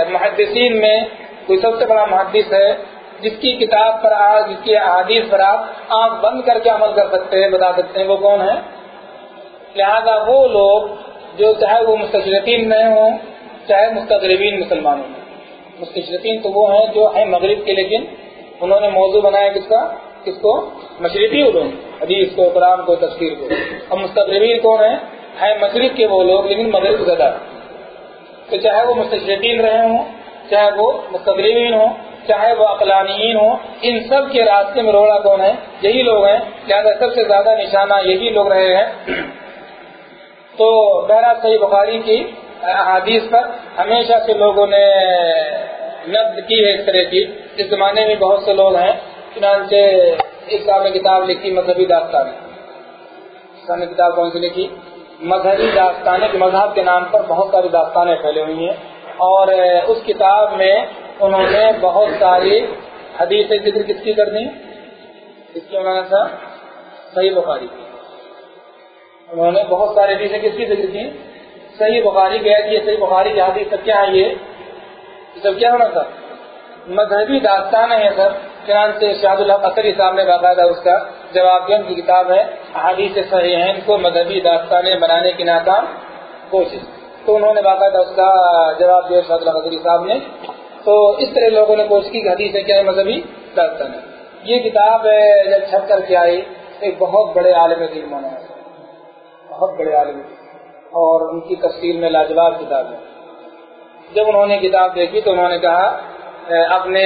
محدثین میں کوئی سب سے بڑا محدث ہے، جس کی کتاب پر آپ جس کی احادیث پر آپ آنکھ بند کر کے عمل کر سکتے ہیں، بتا سکتے ہیں وہ کون ہے لہذا وہ لوگ جو چاہے وہ مستشرقین میں ہوں چاہے مستقربین مسلمانوں میں۔ مستشرقین تو وہ ہیں جو ہیں مغرب کے، لیکن انہوں نے موضوع بنایا کس کا؟ کس کو؟ مشرقی علوم۔ حدیث کو، قرآن کو، تفسیر کو۔ اور مستقبین کون ہیں؟ ہے مشرق کے وہ لوگ، لیکن مغرب زدہ۔ تو چاہے وہ مستشرقین رہے ہوں، چاہے وہ مستقرین ہوں، چاہے وہ اقلانیین ہوں، ان سب کے راستے میں روڑا کون ہے؟ یہی لوگ ہیں۔ لہٰذا سب سے زیادہ نشانہ یہی لوگ رہے ہیں۔ تو بہرا صحیح بخاری کی حادیث پر ہمیشہ سے لوگوں نے نقد کی ہے اس طرح کی۔ اس زمانے میں بہت سے لوگ ہیں، چنانچہ ایک صاحب نے کتاب لکھی مذہبی داستان۔ نے کتاب کون سی لکھی؟ مذہبی داستانیں مذہب کے نام پر بہت ساری داستانیں پھیلے ہوئی ہیں۔ اور اس کتاب میں انہوں نے بہت ساری حدیث ذکر کس کی کر دی؟ اس کی انہوں صحیح بخاری کی۔ انہوں نے بہت سارے حدیثیں کس کی ذکر کی؟ صحیح بخاری گیا کہ صحیح بخاری کی حدیث سب کیا ہے یہ؟ سب کیا ہونا تھا؟ مذہبی داستان ہے سر چنانچہ شاہد اللہ قطری صاحب نے باقاعدہ اس کا جواب دیا، ان کی کتاب ہے حدیث صحیح ان کو مذہبی داستانیں بنانے کی ناکام کوشش۔ تو انہوں نے باقاعدہ اس کا جواب دیا شاہد اللہ قطری صاحب نے۔ تو اس طرح لوگوں نے کوشش کی کہ حدیث کیا ہے مذہبی داستان ہے؟ یہ کتاب جب چھپ کر کے آئی، ایک بہت بڑے عالم دین ہونا ہے۔ بہت بڑے عالم۔ اور ان کی تفصیل میں لاجواب کتاب ہے۔ جب انہوں نے کتاب دیکھی تو انہوں نے کہا اپنے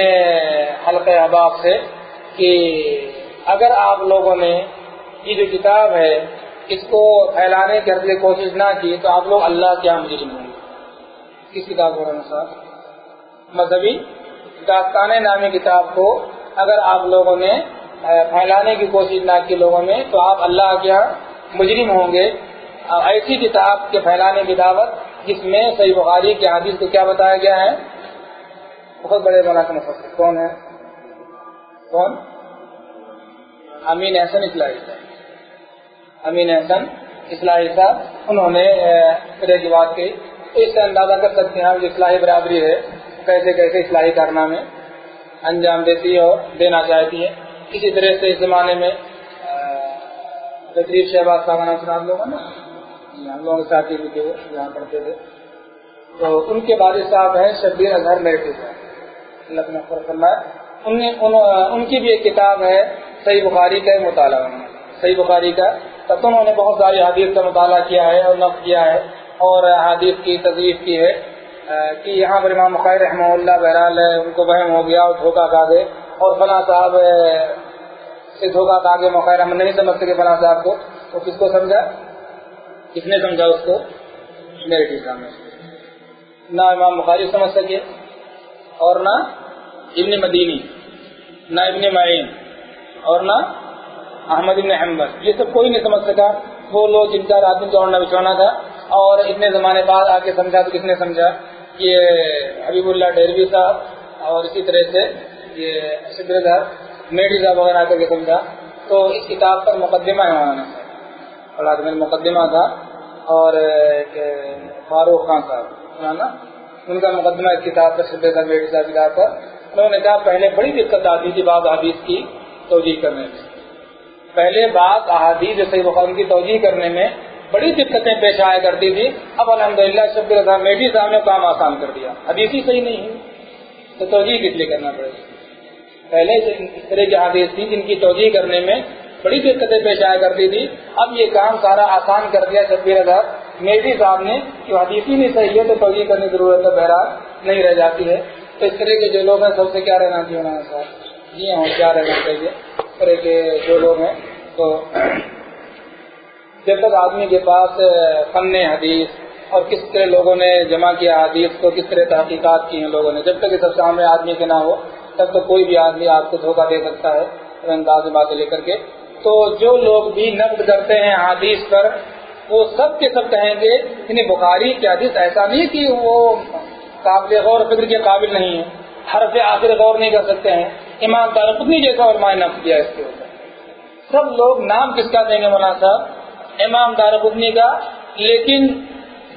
حلقہ احباب سے کہ اگر آپ لوگوں نے یہ جو کتاب ہے، اس کو پھیلانے کی کوشش نہ کی تو آپ لوگ اللہ کیا مجرم ہوں گے۔ کس کتاب کو صاحب مذہبی داستان نامی کتاب کو اگر آپ لوگوں نے پھیلانے کی کوشش نہ کی لوگوں میں تو آپ اللہ کیا مجرم ہوں گے۔ ایسی کتاب کے پھیلانے کی دعوت جس میں صحیح بخاری کے حادث کو کیا بتایا گیا ہے؟ بہت بڑے بنا کے مفسر کون ہے کون؟ امین احسن اصلاحی صاحب۔ امین احسن اصلاحی صاحب انہوں نے کی بات کی اس سے اندازہ کر سکتے ہیں جو اصلاحی برابری ہے کیسے کیسے اصلاحی کارنامے انجام دیتی ہے اور دینا چاہتی ہے اسی طرح سے اس زمانے میں تقریب شہباز صاحب نام سنا لوگ نا جی، ہم لوگوں کے ساتھی بھی تھے، یہاں پڑھتے تھے۔ تو ان کے والد صاحب ہیں، شبیر اظہر میرٹی صاحب ان کی بھی ایک کتاب ہے، صحیح بخاری کا مطالعہ۔ صحیح بخاری کا، تب تو انہوں نے بہت ساری حادیث کا مطالعہ کیا ہے اور نقد کیا ہے اور حادیث کی تجویز کی ہے۔ کہ یہاں پر امام مخیر رحمہ اللہ بہرحال ان کو بہم ہو گیا اور دھوکہ کھا گئے۔ اور فلاں صاحب سے دھوکہ کھا گئے مخیر ہم نہیں سمجھ سکے فلاں صاحب کو، تو کس کو سمجھا؟ کس نے سمجھا اس کو؟ میرے ٹیچر میں نہ امام بخاری سمجھ سکے اور نہ ابن مدینی، نہ ابن معین اور نہ احمد ابن احمد یہ سب کوئی نہیں سمجھ سکا۔ وہ لوگ جن کا آدمی کا اڑنا بچھونا تھا۔ اور اتنے زمانے بعد آ کے سمجھا تو کس نے سمجھا؟ یہ حبیب اللہ ڈیروی صاحب اور اسی طرح سے یہ صدر میڈی صاحب وغیرہ آ کر کے سمجھا۔ تو اس کتاب پر مقدمہ ہے وہاں میں مقدمہ تھا اور فاروق خان صاحب ان کا مقدمہ اس کتاب پر صدر میڈی صاحب کتاب پر۔ انہوں نے کہا، پہلے بڑی دقت آتی تھی بعض حدیث کی توجہ کرنے میں۔ پہلے بعض احادیث صحیح بخار کی توجہ کرنے میں بڑی دقتیں پیش آیا کرتی تھی۔ اب الحمد للہ شب الرحمان میڈی صاحب نے کام آسان کر دیا۔ حدیث ہی صحیح نہیں ہے۔ تو توجہ کس لیے کرنا پڑے؟ پہلے اس طرح کی حادث تھی جن کی توجہ کرنے میں بڑی دقتیں پیش آیا کرتی تھی۔ اب یہ کام سارا آسان کر دیا شبیر اظہر میڈی صاحب نے کہ حدیث ہی نہیں صحیح ہے تو توجہ کرنے کی ضرورت ہے، بہرحال نہیں رہ جاتی ہے۔ تو اس طرح کے جو لوگ ہیں، سب سے کیا رہنا چاہیے مولانا صاحب جی ہاں کیا رہنا چاہیے؟ اس طرح کے جو لوگ ہیں، تو جب تک آدمی کے پاس فن حدیث اور کس طرح لوگوں نے جمع کیا حدیث کو، کس طرح تحقیقات کی ہیں لوگوں نے، جب تک یہ سب سامنے آدمی کے نہ ہو، تب تک کوئی بھی آدمی آپ کو دھوکہ دے سکتا ہے انداز باتیں لے کر کے۔ تو جو لوگ بھی نقد کرتے ہیں حدیث پر، وہ سب کے سب کہیں گے انہیں بخاری کی حدیث ایسا نہیں کہ وہ قابل غور فکر کے قابل نہیں ہے ہر سے آخر غور نہیں کر سکتے ہیں۔ امام تارقنی جیسا اور معنی کیا اس کے اوپر۔ سب لوگ نام کس کا دیں گے مولانا صاحب؟ امام دارقنی کا لیکن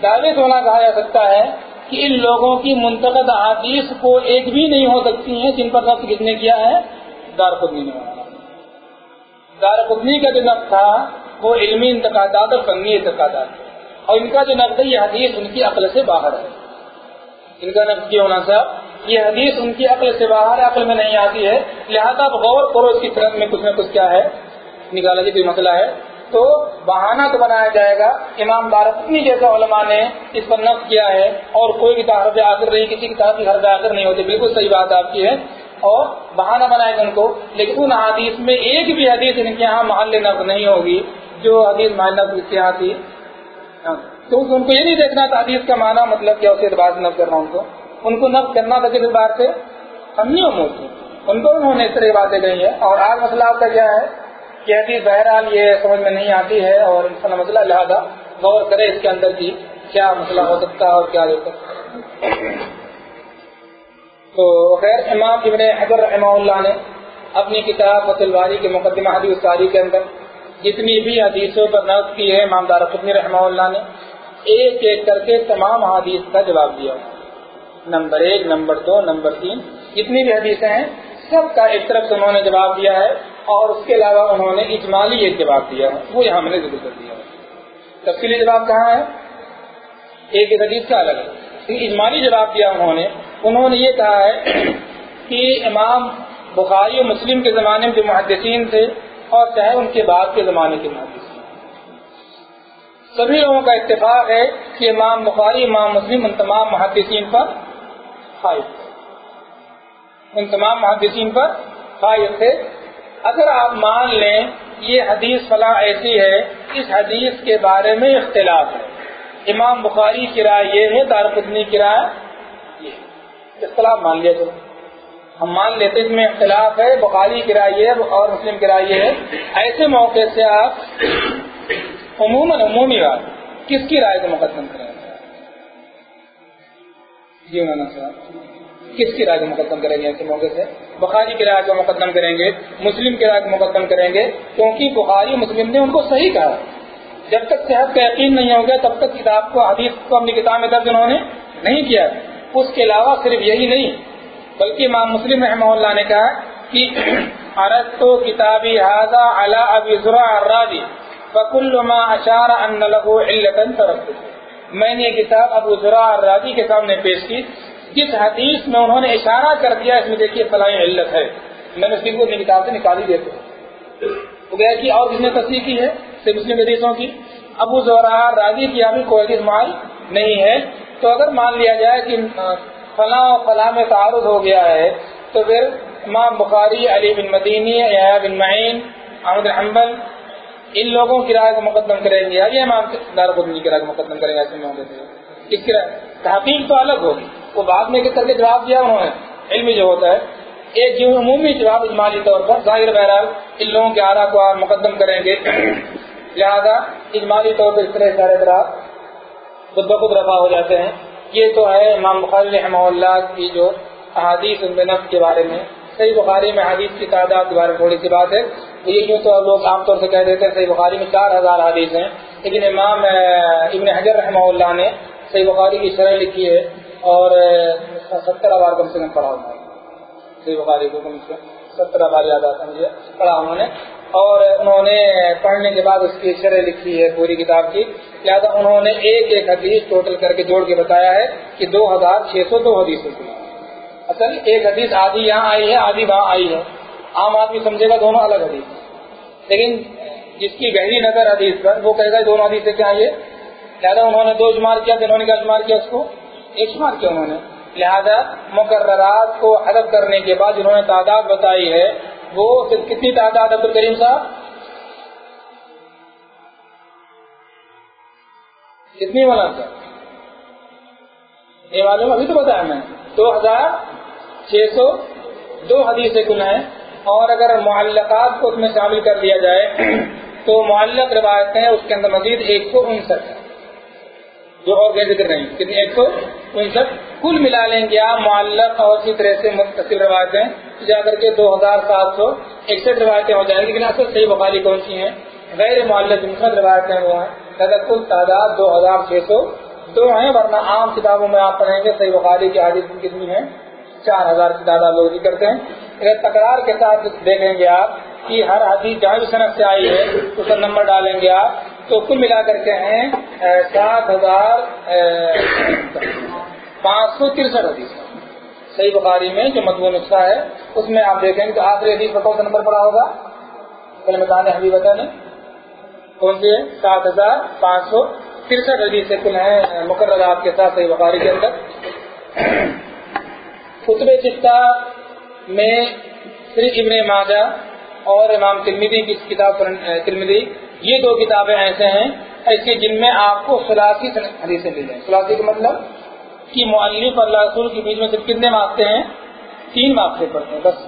دعوے کو ہونا کہا جا سکتا ہے کہ ان لوگوں کی منتقد احادیث کو ایک بھی نہیں ہو سکتی ہیں جن پر نقد کس نے کیا ہے؟ دارقنی نے کا جو نقد تھا، وہ علمی انتقادات اور فنی انتقادات اور ان کا جو نقد ہے، یہ حدیث ان کی عقل سے باہر ہے۔ ان کا نفس کی ہونا صاحب؟ یہ حدیث ان کی عقل سے باہر عقل میں نہیں آتی ہے۔ لہذا غور کرو اس کی طرف میں کچھ نہ کچھ کیا ہے۔ نکالا جی کوئی مسئلہ ہے؟ تو بہانہ تو بنایا جائے گا۔ امام دارتنی جیسے علماء نے اس پر نقد کیا ہے اور کوئی کی حرف آخر نہیں، کسی کی حرف آخر نہیں ہوتی بالکل صحیح بات آپ کی ہے۔ اور بہانہ بنائے گا ان کو۔ لیکن ان حدیث میں ایک بھی حدیث ان کے یہاں محل نقد نہیں ہوگی، جو حدیث محل نقد کے یہاں تھی تو ان کو یہ نہیں دیکھنا تھا حدیث کا معنی مطلب کیا اسے اعتبار سے نقد کرنا ان کو۔ ان کو نقد کرنا تھا کس بات سے؟ ہم نہیں ہوتی ان کو انہوں نے اس طرح باتیں کہی ہیں۔ اور آج مسئلہ آپ کا کیا ہے؟ کہ حدیث بہرحال یہ سمجھ میں نہیں آتی ہے اور ان کا مسئلہ لہٰذا غور کرے اس کے اندر کی کیا مسئلہ ہو سکتا ہے اور کیا ہو سکتا تو خیر، امام ابن حضر رحمہ اللہ نے اپنی کتاب فصل باری کے مقدمہ حدیث ساری کے اندر جتنی بھی حدیثوں پر نقد کی ہے، امام دار قطنی رحمہ اللہ نے ایک ایک کر کے تمام حدیث کا جواب دیا نمبر ایک، نمبر دو، نمبر تین، جتنی بھی حدیثیں ہیں، سب کا ایک طرف سے انہوں نے جواب دیا ہے اور اس کے علاوہ انہوں نے اجمالی ایک جواب دیا ہے۔ وہ یہاں میں نے ذکر کر دیا ہے۔ تفصیلی جواب کہاں ہے؟ ایک ایک حدیث کا الگ ہے۔ اجمالی جواب دیا انہوں نے انہوں نے یہ کہا ہے کہ امام بخاری و مسلم کے زمانے میں جو محدثین تھے اور چاہے ان کے بعد کے زمانے کے محدثین۔ سبھی لوگوں کا اتفاق ہے کہ امام بخاری، امام مسلم، ان تمام محدثین پر فائد ان تمام محدثین پر فائد تھے۔ اگر آپ مان لیں، یہ حدیث فلاں ایسی ہے، اس حدیث کے بارے میں اختلاف ہے۔ امام بخاری کی رائے یہ ہے دار قدنی کی رائے یہ اختلاف مان لیا چلو ہم مان لیتے اس میں اختلاف ہے، بخاری کی رائے یہ اور مسلم کی رائے یہ ہے۔ ایسے موقع سے آپ عموماً عمومی بات، کس کی رائے کو مقدم کریں گے؟ جی مولانا صاحب، کس کی رائے کو مقدم کریں گے ایسے موقع سے؟ بخاری کی رائے کو مقدم کریں گے، مسلم کی رائے کو مقدم کریں گے، کیونکہ بخاری مسلم نے ان کو صحیح کہا۔ جب تک صحت کا یقین نہیں ہو گیا تب تک کتاب کو، حدیث کو اپنی کتاب میں درج انہوں نے نہیں کیا۔ اس کے علاوہ صرف یہی نہیں، بلکہ امام مسلم رحمہ اللہ نے کہا کہ عرض تو کتابی حاضہ علا ابی ذرا الرادی فکل ما اشار ان له علتا میں نے یہ کتاب ابو ذرا الرادی کے سامنے پیش کی، جس حدیث میں انہوں نے اشارہ کر دیا اس میں دیکھیے فلاح علت ہے۔ میں نے اس اپنی کتاب سے نکالی دیتے وہ گیا کہ اور کس نے تصدیق کی ہے؟ صرف مسلم حدیثوں کی۔ ابو ذرا راضی کی ابھی کوئی حدیث مال نہیں ہے۔ تو اگر مان لیا جائے کہ فلاں فلاں میں تعارض ہو گیا ہے، تو پھر امام بخاری، علی بن مدینی بن معین احمد حنبل، ان لوگوں کی رائے کو مقدم کریں گے۔ یا امام دار کی رائے کو مقدم کریں گے، ایسے میں ہوتے اس کی تحقیق تو الگ ہوگی۔ وہ بعد میں کس کر کے جواب دیا انہوں نے؟ علمی جو ہوتا ہے۔ ایک جو عمومی جواب اجمالی طور پر ظاہر بہرحال ان لوگوں کے آرا کو آپ مقدم کریں گے۔ لہذا اجمالی طور پر اس طرح سارے طرح خود بخود رفا ہو جاتے ہیں۔ یہ تو ہے امام بخاری رحمہ اللہ کی جو احادیث نفس کے بارے میں۔ صحیح بخاری میں حدیث کی تعداد کے بارے میں تھوڑی سی بات ہے۔ یہ یوں تو لوگ عام طور سے کہہ دیتے ہیں صحیح بخاری میں چار ہزار حدیث ہیں۔ لیکن امام ابن حجر رحمہ اللہ نے صحیح بخاری کی شرح لکھی ہے اور سترہ بار کم سے کم پڑھا ہوا صحیح بخاری کو کم سے سترہ بار یاد آتا مجھے پڑھا انہوں نے۔ اور انہوں نے پڑھنے کے بعد اس کی شرح لکھی ہے پوری کتاب کی۔ لہٰذا انہوں نے ایک ایک حدیث ٹوٹل کر کے جوڑ کے بتایا ہے کہ دو ہزار چھ سو دو حدیث ہوتی اصل اچھا جی، ایک حدیث آدھی یہاں آئی ہے، آدھی وہاں آئی ہے۔ عام آدمی سمجھے گا دونوں الگ حدیث۔ لیکن جس کی گہری نظر حدیث پر، وہ کہے گا دونوں حدیث سے کیا یہ لہٰذا انہوں نے دو شمار کیا انہوں نے کیا شمار کیا اس کو؟ ایک شمار کیا انہوں نے؟ لہذا مقررات کو حدف کرنے کے بعد جنہوں نے تعداد بتائی ہے، وہ صرف کتنی تعداد عبد الکریم صاحب؟ کتنی والا یہ معلوم ابھی تو بتایا میں دو ہزار چھ سو دو حدیث کل ہیں، اور اگر معلقات کو اس میں شامل کر دیا جائے، تو معلق روایتیں اس کے اندر مزید ایک سو انسٹھ ہے جو اور ذکر نہیں، کتنی؟ ایک سو انسٹھ کل ملا لیں گے آپ معلق اور اسی طرح سے متصل روایتیں جا کر کے دو ہزار سات سو اکسٹھ روایتیں ہو جائیں گی، لیکن اصل صحیح بخاری کون سی ہیں؟ غیر معلق منفرد روایتیں وہ ہیں۔ لہٰذا کل تعداد دو ہزار چھ سو دو ہیں، ورنہ عام کتابوں میں آپ پڑھیں گے صحیح بخاری کی حادث کتنی ہے چار ہزار کی تعداد لوگ ذکر کرتے ہیں۔ اگر تکرار کے ساتھ دیکھیں گے آپ کہ ہر حدیث جہاں بھی صنعت سے آئی ہے اس کا نمبر ڈالیں گے آپ۔ تو کل ملا کر کے ہیں سات ہزار پانچ سو ترسٹھ حدیث صحیح بخاری میں جو مضمون نسخہ ہے، اس میں آپ دیکھیں گے تو آخری حدیث بتاؤ نمبر پڑا ہوگا؟ کل میں حبیب بتا نے۔ کون سی ہے؟ سات ہزار پانچ سو ترسٹھ حدیث کل ہیں، مقرر آپ کے ساتھ صحیح بخاری کے اندر۔ خطب سطح میں صرف ابن ماجہ اور امام ترمیدی کی کتاب ترمیدی یہ دو کتابیں ایسے ہیں ایسے جن میں آپ کو سلاسی حدیثیں مل جائیں۔ سلاسی کا مطلب کہ معلف اللہ رسول کے بیچ میں صرف کتنے مارکتے ہیں؟ تین مارکس پڑھتے ہیں، بس۔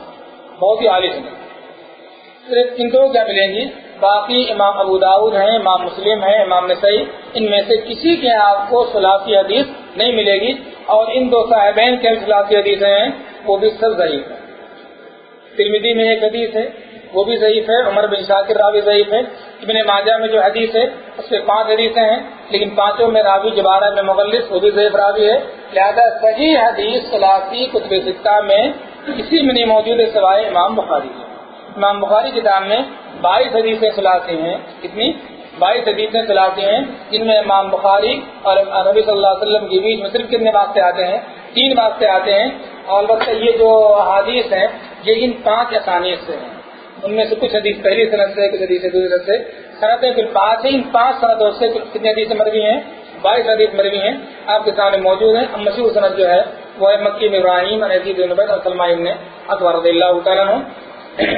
بہت ہی عالی سنیں صرف ان دو کیا ملیں گی؟ باقی امام ابو داود ہیں، امام مسلم ہیں، امام نسائی۔ ان میں سے کسی کے آپ کو سلاسی حدیث نہیں ملے گی۔ اور ان دو صاحبین کے سلاسی حدیث ہیں، وہ بھی سب ضعیف ہیں۔ ترمیدی میں ایک حدیث ہے، وہ بھی ضعیف ہے۔ عمر بن شاکر راوی ضعیف ہے۔ ابن ماجہ میں جو حدیث ہے، اس میں پانچ حدیثیں ہیں، لیکن پانچوں میں راوی جبارہ میں مغلس، وہ بھی ضعیف راوی ہے۔ لہذا صحیح حدیث سلاسی قطب سطح میں کسی میں نہیں موجود ہے، سوائے امام بخاری ہے امام بخاری کتاب میں بائیس حدیثیں سلاسی ہیں۔ کتنی؟ بائیس حدیثیں سلاسی ہیں۔ جن میں امام بخاری اور نبی صلی اللہ علیہ وسلم کے بیچ میں صرف کتنے واسطے آتے ہیں؟ تین واسطے آتے ہیں۔ اور البتہ یہ جو حادیث ہیں، یہ ان پانچ آسانیت سے ہیں۔ ان میں سے کچھ حدیث پہلی صنعت سے، کچھ حدیث دوسری صنعت سے۔ صنعتیں پھر پانچ ہیں ان پانچ صنعتوں سے کتنی حدیث مروی ہیں؟ بائیس حدیث مروی ہیں، آپ کے سامنے موجود ہیں۔ مشہور صنعت جو ہے، وہ ہے مکی میں ابراہیم عزیز اور سلمہ نے اکبر رضی اللہ تعالیٰ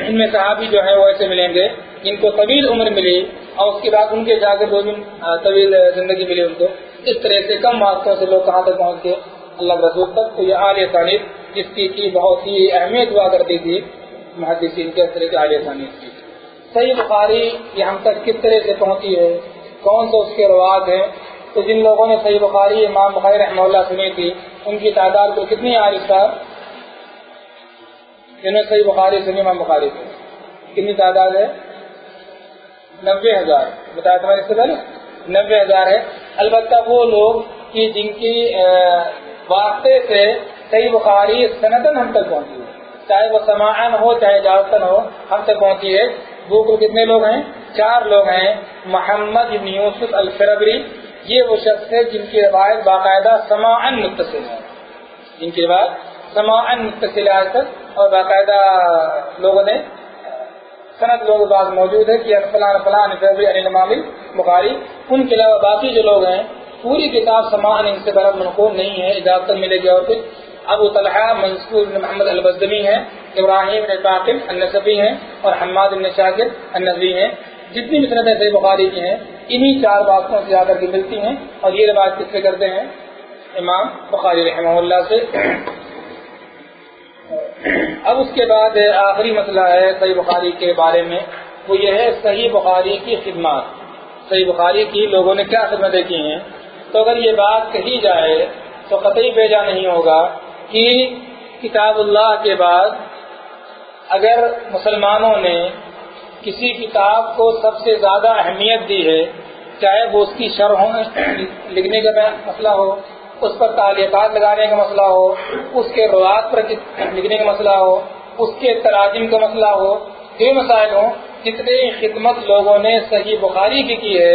ان میں صحابی جو ہے وہ ایسے ملیں گے، جن کو طویل عمر ملی اور اس کے بعد ان کے جا کے دو دن طویل زندگی ملی ان کو۔ اس طرح سے کم واقعوں سے لوگ کہاں تک پہنچ کے اللہ رسول تک۔ تو یہ عالیہ تعلیم جس کی کی بہت ہی اہمیت ہوا کرتی تھی۔ محدثین کے طرح کے عالیہ تعلیم کی صحیح بخاری، یہ ہم تک کس طرح سے پہنچی ہے؟ کون سے اس کے رواج ہیں؟ تو جن لوگوں نے صحیح بخاری، امام بخاری رحمہ اللہ سنی تھی، ان کی تعداد کو کتنی عارف صاحب جنہوں نے صحیح بخاری سنی، امام بخاری سے کتنی تعداد ہے؟ نبے ہزار۔ بتایا تمہارے سے پہلے؟ نبے ہزار ہے۔ البتہ وہ لوگ کہ جن کی واسطے سے صحیح بخاری سنتن ہم تک پہنچی ہے۔ چاہے وہ سمان ہو، چاہے جاوتن ہو، ہم تک پہنچی ہے۔ وہ کو کتنے لوگ ہیں؟ چار لوگ ہیں۔ محمد ابن یوسف الفربری یہ وہ شخص ہے جن کی روایت باقاعدہ سمان متصل ہے۔ جن کی روایت سمان متصل آج تک اور باقاعدہ لوگوں نے صنعت لوگ بعض موجود ہے کہ فلان فلان فیبری بخاری، ان کے علاوہ باقی جو لوگ ہیں، پوری کتاب سمان ان سے برف منقول نہیں ہے، اجازت ملے گی اور کچھ ابو طلحہ، منصور بن محمد البدمی ہیں، ابراہیم بن طاقب النصبی ہیں اور حماد بن شاکر النبی ہیں۔ جتنی بھی صنعتیں بخاری کی ہیں انہی چار باتوں سے جا کر کے ملتی ہیں اور یہ روایت کس سے کرتے ہیں؟ امام بخاری رحمہ اللہ سے۔ اب اس کے بعد آخری مسئلہ ہے صحیح بخاری کے بارے میں۔ وہ یہ ہے صحیح بخاری کی خدمات۔ صحیح بخاری کی لوگوں نے کیا خدمتیں کی ہیں؟ تو اگر یہ بات کہی جائے تو قطعی بیجا نہیں ہوگا کہ کتاب اللہ کے بعد اگر مسلمانوں نے کسی کتاب کو سب سے زیادہ اہمیت دی ہے، چاہے وہ اس کی شرحوں لکھنے کا مسئلہ ہو، اس پر تعلیقات لگانے کا مسئلہ ہو، اس کے روات پر لکھنے کا مسئلہ ہو، اس کے تراجم کا مسئلہ ہو، یہ مسائل ہوں جتنے خدمت لوگوں نے صحیح بخاری کی کی ہے،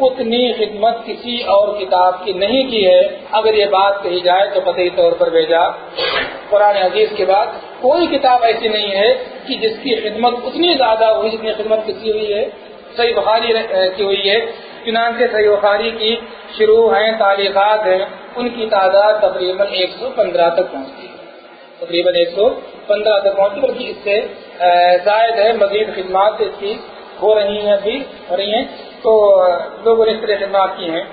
اتنی خدمت کسی اور کتاب کی نہیں کی ہے۔ اگر یہ بات کہی جائے تو قطعی طور پر بھیجا۔ قرآن عزیز کے بعد کوئی کتاب ایسی نہیں ہے کہ جس کی خدمت اتنی زیادہ ہوئی جتنی خدمت کسی ہوئی ہے۔ صحیح بخاری کی ہوئی ہے۔ چنانچہ صحیح بخاری کی شروع ہیں، تعلیقات ہیں۔ ان کی تعداد تقریباً ایک سو پندرہ تک پہنچتی ہے۔ تقریباً ایک سو پندرہ تک پہنچتی بلکہ اس سے زائد ہے مزید خدمات اس کی ہو رہی ہیں، ابھی ہو رہی ہیں۔ تو لوگوں نے اس طرح خدمات کی ہیں۔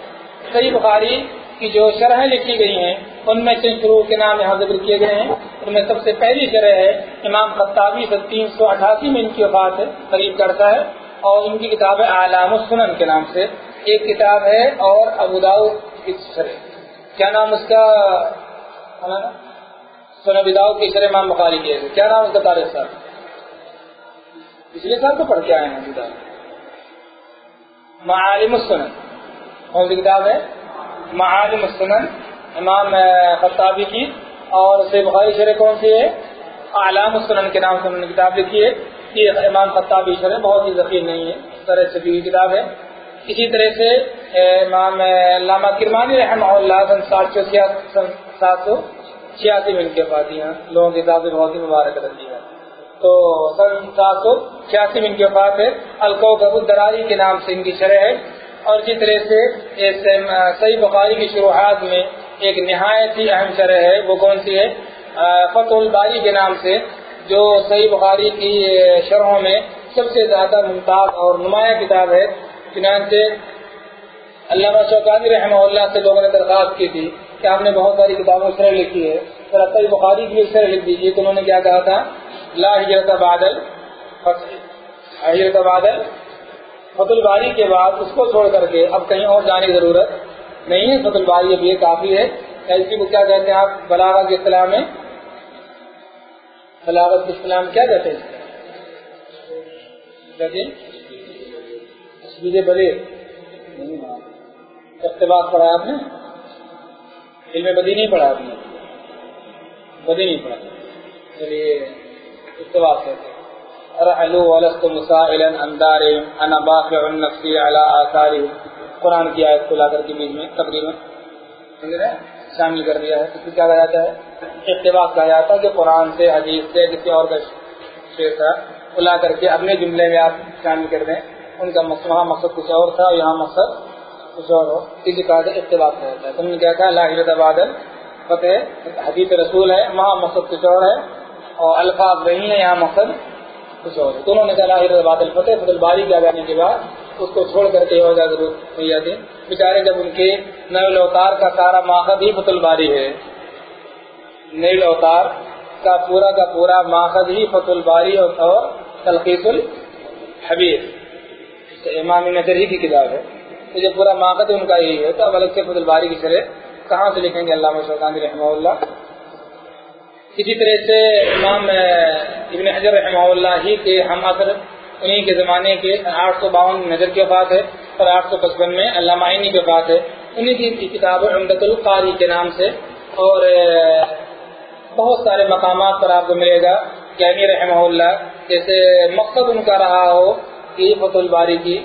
صحیح بخاری کی جو شرح لکھی گئی ہیں، ان میں سے شروع کے نام یہاں ذکر کیے گئے ہیں۔ ان میں سب سے پہلی شرح ہے، امام خطابی سے تین سو اٹھاسی میں ان کی وفات ہے، قریب کرتا ہے۔ اور ان کی کتاب ہے علام السنن کے نام سے۔ ایک کتاب ہے اور ابوداؤ کی شرح۔ کیا نام اس کا؟ سنا بداؤ کی شرح امام بخاری کے کیا نام اس کا تاریخ صاحب؟ پچھلے سال کو پڑھ کے آئے ہیں کتاب معالم السنن۔ کون سی کتاب ہے؟ معالم السنن امام خطابی کی، اور سے بخاری شرح کون سی ہے؟ علام السنن کے نام سے انہوں نے کتاب لکھی ہے۔ یہ امام خطابی شرح بہت ہی ذخیر نہیں ہے اس طرح سے بھی کتاب ہے۔ اسی طرح سے امام علامہ کرمانی رحمہ اللہ، سن سات سو سات سو چھیاسی میں ان کے پاس لوگوں کے حساب سے بہت ہی مبارک رکھی ہے۔ تو سن سات سو چھیاسی میں ان کی وفات ہے۔ الکو دراری کے نام سے ان کی شرح ہے۔ اور اسی طرح سے صحیح بخاری کی شروحات میں ایک نہایت ہی اہم شرح ہے، وہ کون سی ہے؟ فتح الباری کے نام سے، جو صحیح بخاری کی شرحوں میں سب سے زیادہ ممتاز اور نمایاں کتاب ہے۔ چنانچہ علامہ شوقانی رحمہ اللہ سے لوگوں نے درخواست کی تھی کہ آپ نے بہت ساری کتابوں شرح لکھی ہے۔ سر صحیح بخاری کی شرح لکھ دیجیے تو انہوں نے کیا کہا تھا؟ لا ہجرت بادل ہجرت بادل فت الباری کے بعد اس کو چھوڑ کر کے اب کہیں اور جانے کی ضرورت نہیں ہے۔ فت الباری اب یہ کافی ہے۔ ایسی کو کیا کہتے ہیں آپ؟ بلاغت کے اصطلاح میں؟ بلاغت کے اصطلاح میں کیا کہتے ہیں بڑے اقتباس پڑھا آپ نے؟ علم بدی نہیں پڑھا آپ نے۔ بدی نہیں پڑھا۔ چلیے، اقتباس کہتے ہیں۔ رحلو ولست مسائلا اندار انا باقع النفسی على آثار قرآن کی آیت کو لا کر کے بیچ میں تقریباً شامل کر دیا ہے۔ اس کو کیا کہا جاتا ہے؟ اقتباس کہا جاتا ہے کہ قرآن سے، حدیث سے، کسی اور کا شعر تھا، وہ لا کر کے اپنے جملے میں آپ شامل کر دیں۔ ان کا وہاں مقصد کچھ اور تھا، یہاں مقصد کچھ اور ہو۔ اسی کہا جاتا ہے اقتباس کہا جاتا ہے۔ تم نے کیا کہا؟ لاہرت بادل فتح، حدیث رسول ہے، وہاں مقصد کچھ اور ہے۔ اور الفاظ وہی ہے یہاں مقصد کچھ اور دونوں نے کہا بات الفتح فت الباری کے جانے کے بعد اس کو چھوڑ کر کے ہو جائے ضرور ہوئی تھی جی، بیچارے جب ان کے نیل اوتار کا سارا ماخذ، ہی فت الباری ہے۔ نیل اوتار کا پورا کا پورا ماخذ، ہی فت الباری اور تلخیص الحبیب۔ امام نظر ہی کی کتاب ہے۔ تو جب پورا ماخذ ان کا یہی ہے۔ تو اب الگ سے فت الباری کی شرح کہاں سے لکھیں گے؟ علامہ شوقان رحمہ اللہ۔ اسی طرح سے امام ابن حجر رحمہ اللہ ہی کے ہم اثر انہیں کے زمانے کے آٹھ سو باون نظر کی وفات ہے اور آٹھ سو پچپن میں علامہ عینی کی وفات ہے۔ انہیں کی کتاب امدت القاری کے نام سے اور بہت سارے مقامات پر آپ کو ملے گا۔ کیمی رحمہ اللہ جیسے مقصد ان کا رہا ہو کہ فت الباری کی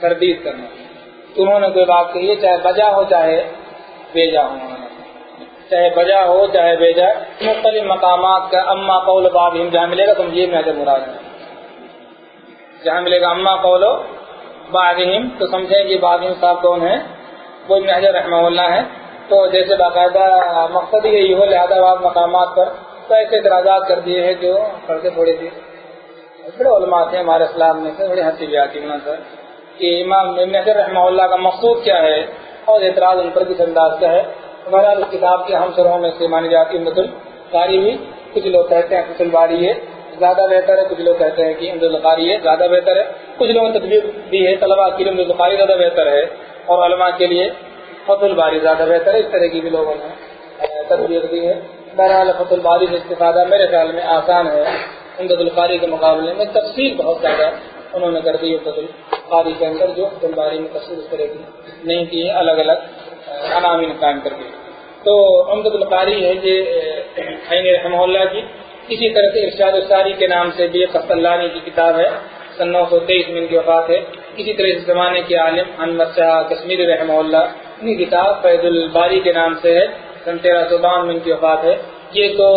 تردید کرنا۔ انہوں نے کوئی بات کہی ہے، چاہے بجا ہو، چاہے بیجا ہو۔ چاہے بجا ہو، چاہے بیجا مختلف مقامات کا اما قول بادم جہاں ملے گا، تم یہ میں مراد ہے جہاں ملے گا اما قول بادم تو سمجھیں کہ بادم صاحب کون ہے وہ ابن حجر رحمہ اللہ ہے تو جیسے باقاعدہ مقصد یہی ہو، لہٰذا بعض مقامات پر تو ایسے اعتراضات کر دیے ہیں جو پڑھتے تھوڑے تھے بڑے علماء تھے ہمارے اسلام میں سے بڑی ہنسی بھی آتی مناسب کہ امام ابن حجر رحمہ اللہ کا مقصود کیا ہے اور اعتراض ان پر کس انداز کا ہے۔ بہرحال اس کتاب کے ہم شروع میں سے مانی جاتی ہے امد القاری بھی کچھ لوگ کہتے ہیں فصل باری ہے۔ زیادہ بہتر ہے، کچھ لوگ کہتے ہیں کہ امد القاری ہے۔ زیادہ بہتر ہے۔ کچھ لوگوں نے تدبیر دی ہے طلبا کے لیے امد القاری زیادہ بہتر ہے۔ اور علماء کے لیے فت الباری زیادہ بہتر ہے۔ اس طرح کی بھی لوگوں نے تدبیر دی ہے۔ بہرحال فت الباری سے استفادہ میرے خیال میں آسان ہے۔ امداد القاری کے مقابلے میں تفصیل بہت زیادہ انہوں نے کر دی فت القاری کے اندر جو فت الباری میں تفصیل اس طرح کی نہیں کی ہے، الگ الگ عناوین قائم کر دی تو امداد القاری ہے یہ عین رحمہ اللہ کی، اسی طرح سے ارشاد الساری کے نام سے بھی قسطلانی کی کتاب ہے، سن نو سو تیئیس میں ان کی وفات ہے۔ اسی طرح اس زمانے کے عالم انمد شاہ کشمیر رحمہ اللہ ان کی کتاب فیض الباری کے نام سے ہے، سن تیرہ سو بان میں ان کی وفات ہے۔ یہ تو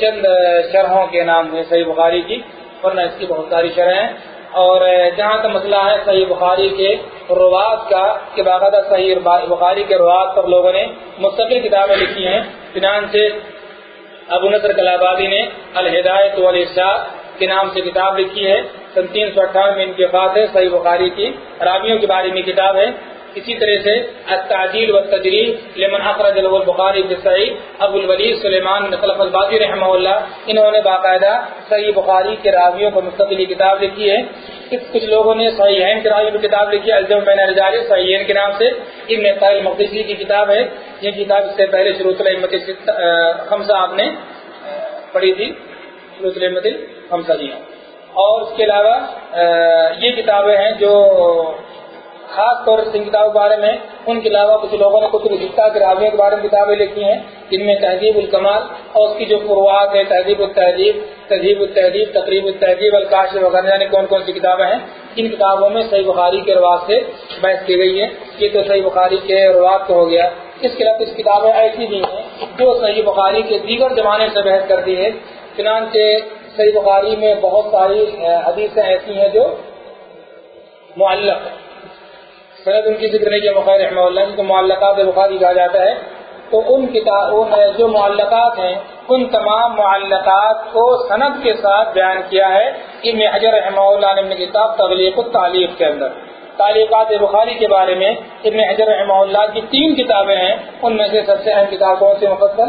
چند شرحوں کے نام ہے صحیح بخاری کی، ورنہ اس کی بہت ساری شرح ہیں۔ اور جہاں کا مسئلہ ہے صحیح بخاری کے روات کا، کہ باقاعدہ صحیح بخاری کے روات پر لوگوں نے مستقل کتابیں لکھی ہیں۔ فنان سے ابو نصر کلابادی نے الہدایت والارشاد کے نام سے کتاب لکھی ہے۔ سن تین سو اٹھانوے میں ان کے پاس ہے، صحیح بخاری کی۔ رابیوں کے بارے میں کتاب ہے۔ اسی طرح سے التعجیل و تجریب لمن اخرج البخاری بصحیح ابو الولید سلیمان نقلف البادی رحمہ اللہ، انہوں نے باقاعدہ صحیح بخاری کے راویوں کو مستقلی کتاب لکھی ہے۔ کچھ لوگوں نے صحیحین کے راوی کی کتاب لکھی ہے الجم بین الجار صحیحین کے نام سے ابن طاہر مقدسی کی کتاب ہے۔ یہ کتاب اس سے پہلے شروع الحمت خمسہ آپ نے پڑھی تھی۔ شروع الحمت خمسہ جی۔ اور اس کے علاوہ یہ کتابیں ہیں جو خاص طور سے ان کتابوں کے بارے میں، ان کے علاوہ کچھ لوگوں نے کچھ رجستا کے راویوں کے بارے میں کتابیں لکھی ہیں، جن میں تہذیب الکمال اور اس کی جو فروعات ہے، تہذیب التہذیب تہذیب التہذیب، تقریب التہذیب الکاش وغیرہ یعنی کون کون سی کتابیں ہیں، ان کتابوں میں صحیح بخاری کے رواج سے بحث کی گئی ہے۔ یہ تو صحیح بخاری کے رواج کو ہو گیا۔ اس کے علاوہ کچھ کتابیں ایسی بھی ہیں جو صحیح بخاری کے دیگر زمانے سے بحث کرتی ہے۔ چنانچہ صحیح بخاری میں بہت ساری حدیثیں ایسی ہیں جو معلق ہیں۔ سند ان کی ذکر نہیں کیا، بخاری رحمہ اللہ کو معلقات بخاری کہا جاتا ہے، تو ان کتاب جو معلقات ہیں، ان تمام معلقات کو صنعت کے ساتھ بیان کیا ہے ابن حجر رحمہ اللہ نے اپنی کتاب تغلیق التعلیق کے اندر۔ تعلیقات بخاری کے بارے میں ابن حجر رحمہ اللہ کی تین کتابیں ہیں، ان میں سے سب سے اہم کتاب کون سی مفصل؟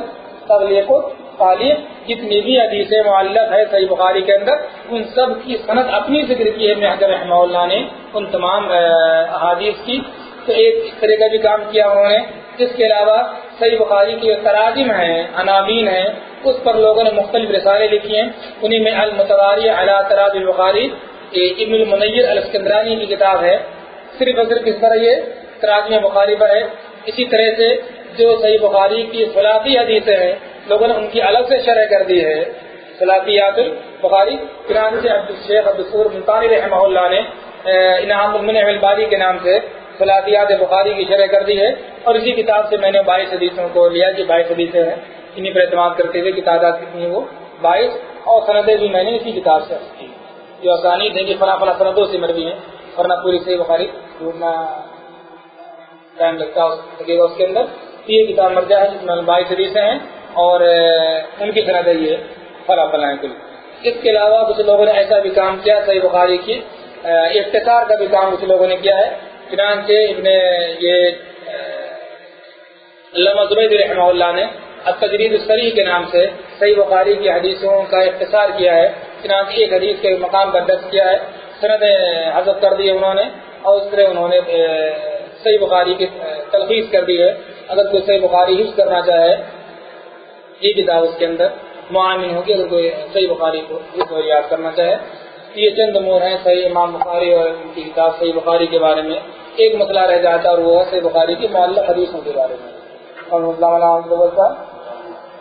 تغلیق تعلیق جتنی بھی حدیث معلق ہے صحیح بخاری کے اندر، ان سب کی صنعت اپنی ذکر کی ہے ابن حجر رحمہ اللہ نے ان تمام احادیث کی۔ تو ایک اس طرح کا بھی کام کیا انہوں نے اس کے علاوہ صحیح بخاری کی تراجم ہیں عنابین ہیں، اس پر لوگوں نے مختلف رسالے لکھی ہیں۔ انہیں میں المتواری علی تراج البخاری ابن المنیر الاسکندرانی کی کتاب ہے۔ صرف اور صرف اس طرح یہ تراجم بخاری پر ہے۔ اسی طرح سے جو صحیح بخاری کی فلاطی حدیثیں ہیں، لوگوں نے ان کی الگ سے شرح کر دی ہے فلاطیات البخاری سے شیخ عبدالصور ملتانی رحمہ اللہ نے انعام المن الباری کے نام سے فلاطیات بخاری کی شرح کر دی ہے۔ اور اسی کتاب سے میں نے بائیس حدیثوں کو لیا کہ بائیس حدیثیں ہیں۔ انہیں پر اعتماد کرتے ہوئے کی تعداد کتنی وہ بائیس، اور سندیں بھی میں نے اسی کتاب سے کی۔ جو آسانی تھے کہ فلاں فلاں سندوں سے مروی ہیں، ورنہ پوری صحیح بخاری ڈھونڈنا ٹائم لگتا لگے گا اس کے اندر۔ یہ کتاب مرجع ہے جس میں بائیس حدیثیں ہیں اور ان کی سندیں یہ، فلاں فلاں کل۔ اس کے علاوہ کچھ لوگوں نے ایسا بھی کام کیا، صحیح بخاری کی اختصار کا بھی کام کچھ لوگوں نے کیا ہے۔ چنانچہ ابن یہ علامہ زبید رحمہ اللہ نے التجرید السریح کے نام سے صحیح بخاری کی حدیثوں کا اختصار کیا ہے۔ چنانچہ ایک حدیث کے مقام پر درج کیا ہے۔ سند حضرت کر دی انہوں نے اور اس طرح انہوں نے صحیح بخاری کی تلخیص کر دی ہے۔ اگر کوئی صحیح بخاری حفظ کرنا چاہے جی یہ کتاب اس کے اندر معامن ہوگی، اگر کوئی صحیح بخاری کو یاد کرنا چاہے۔ یہ چند امور ہیں صحیح امام بخاری اور ان کی کتاب صحیح بخاری کے بارے میں۔ ایک مسئلہ رہ جاتا ہے اور وہ ہے صحیح بخاری کی معلق حدیثوں کے بارے میں۔ اور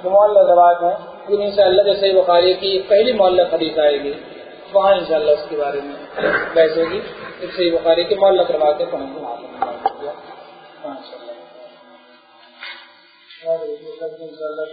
جو معلق روایت ہیں ان شاء اللہ جو صحیح بخاری کی پہلی معلق حدیث آئے گی، وہاں ان شاء اللہ اس کے بارے میں بحث ہوگی۔ صحیح بخاری کی معلق روایتیں پڑھیں گے ان شاء اللہ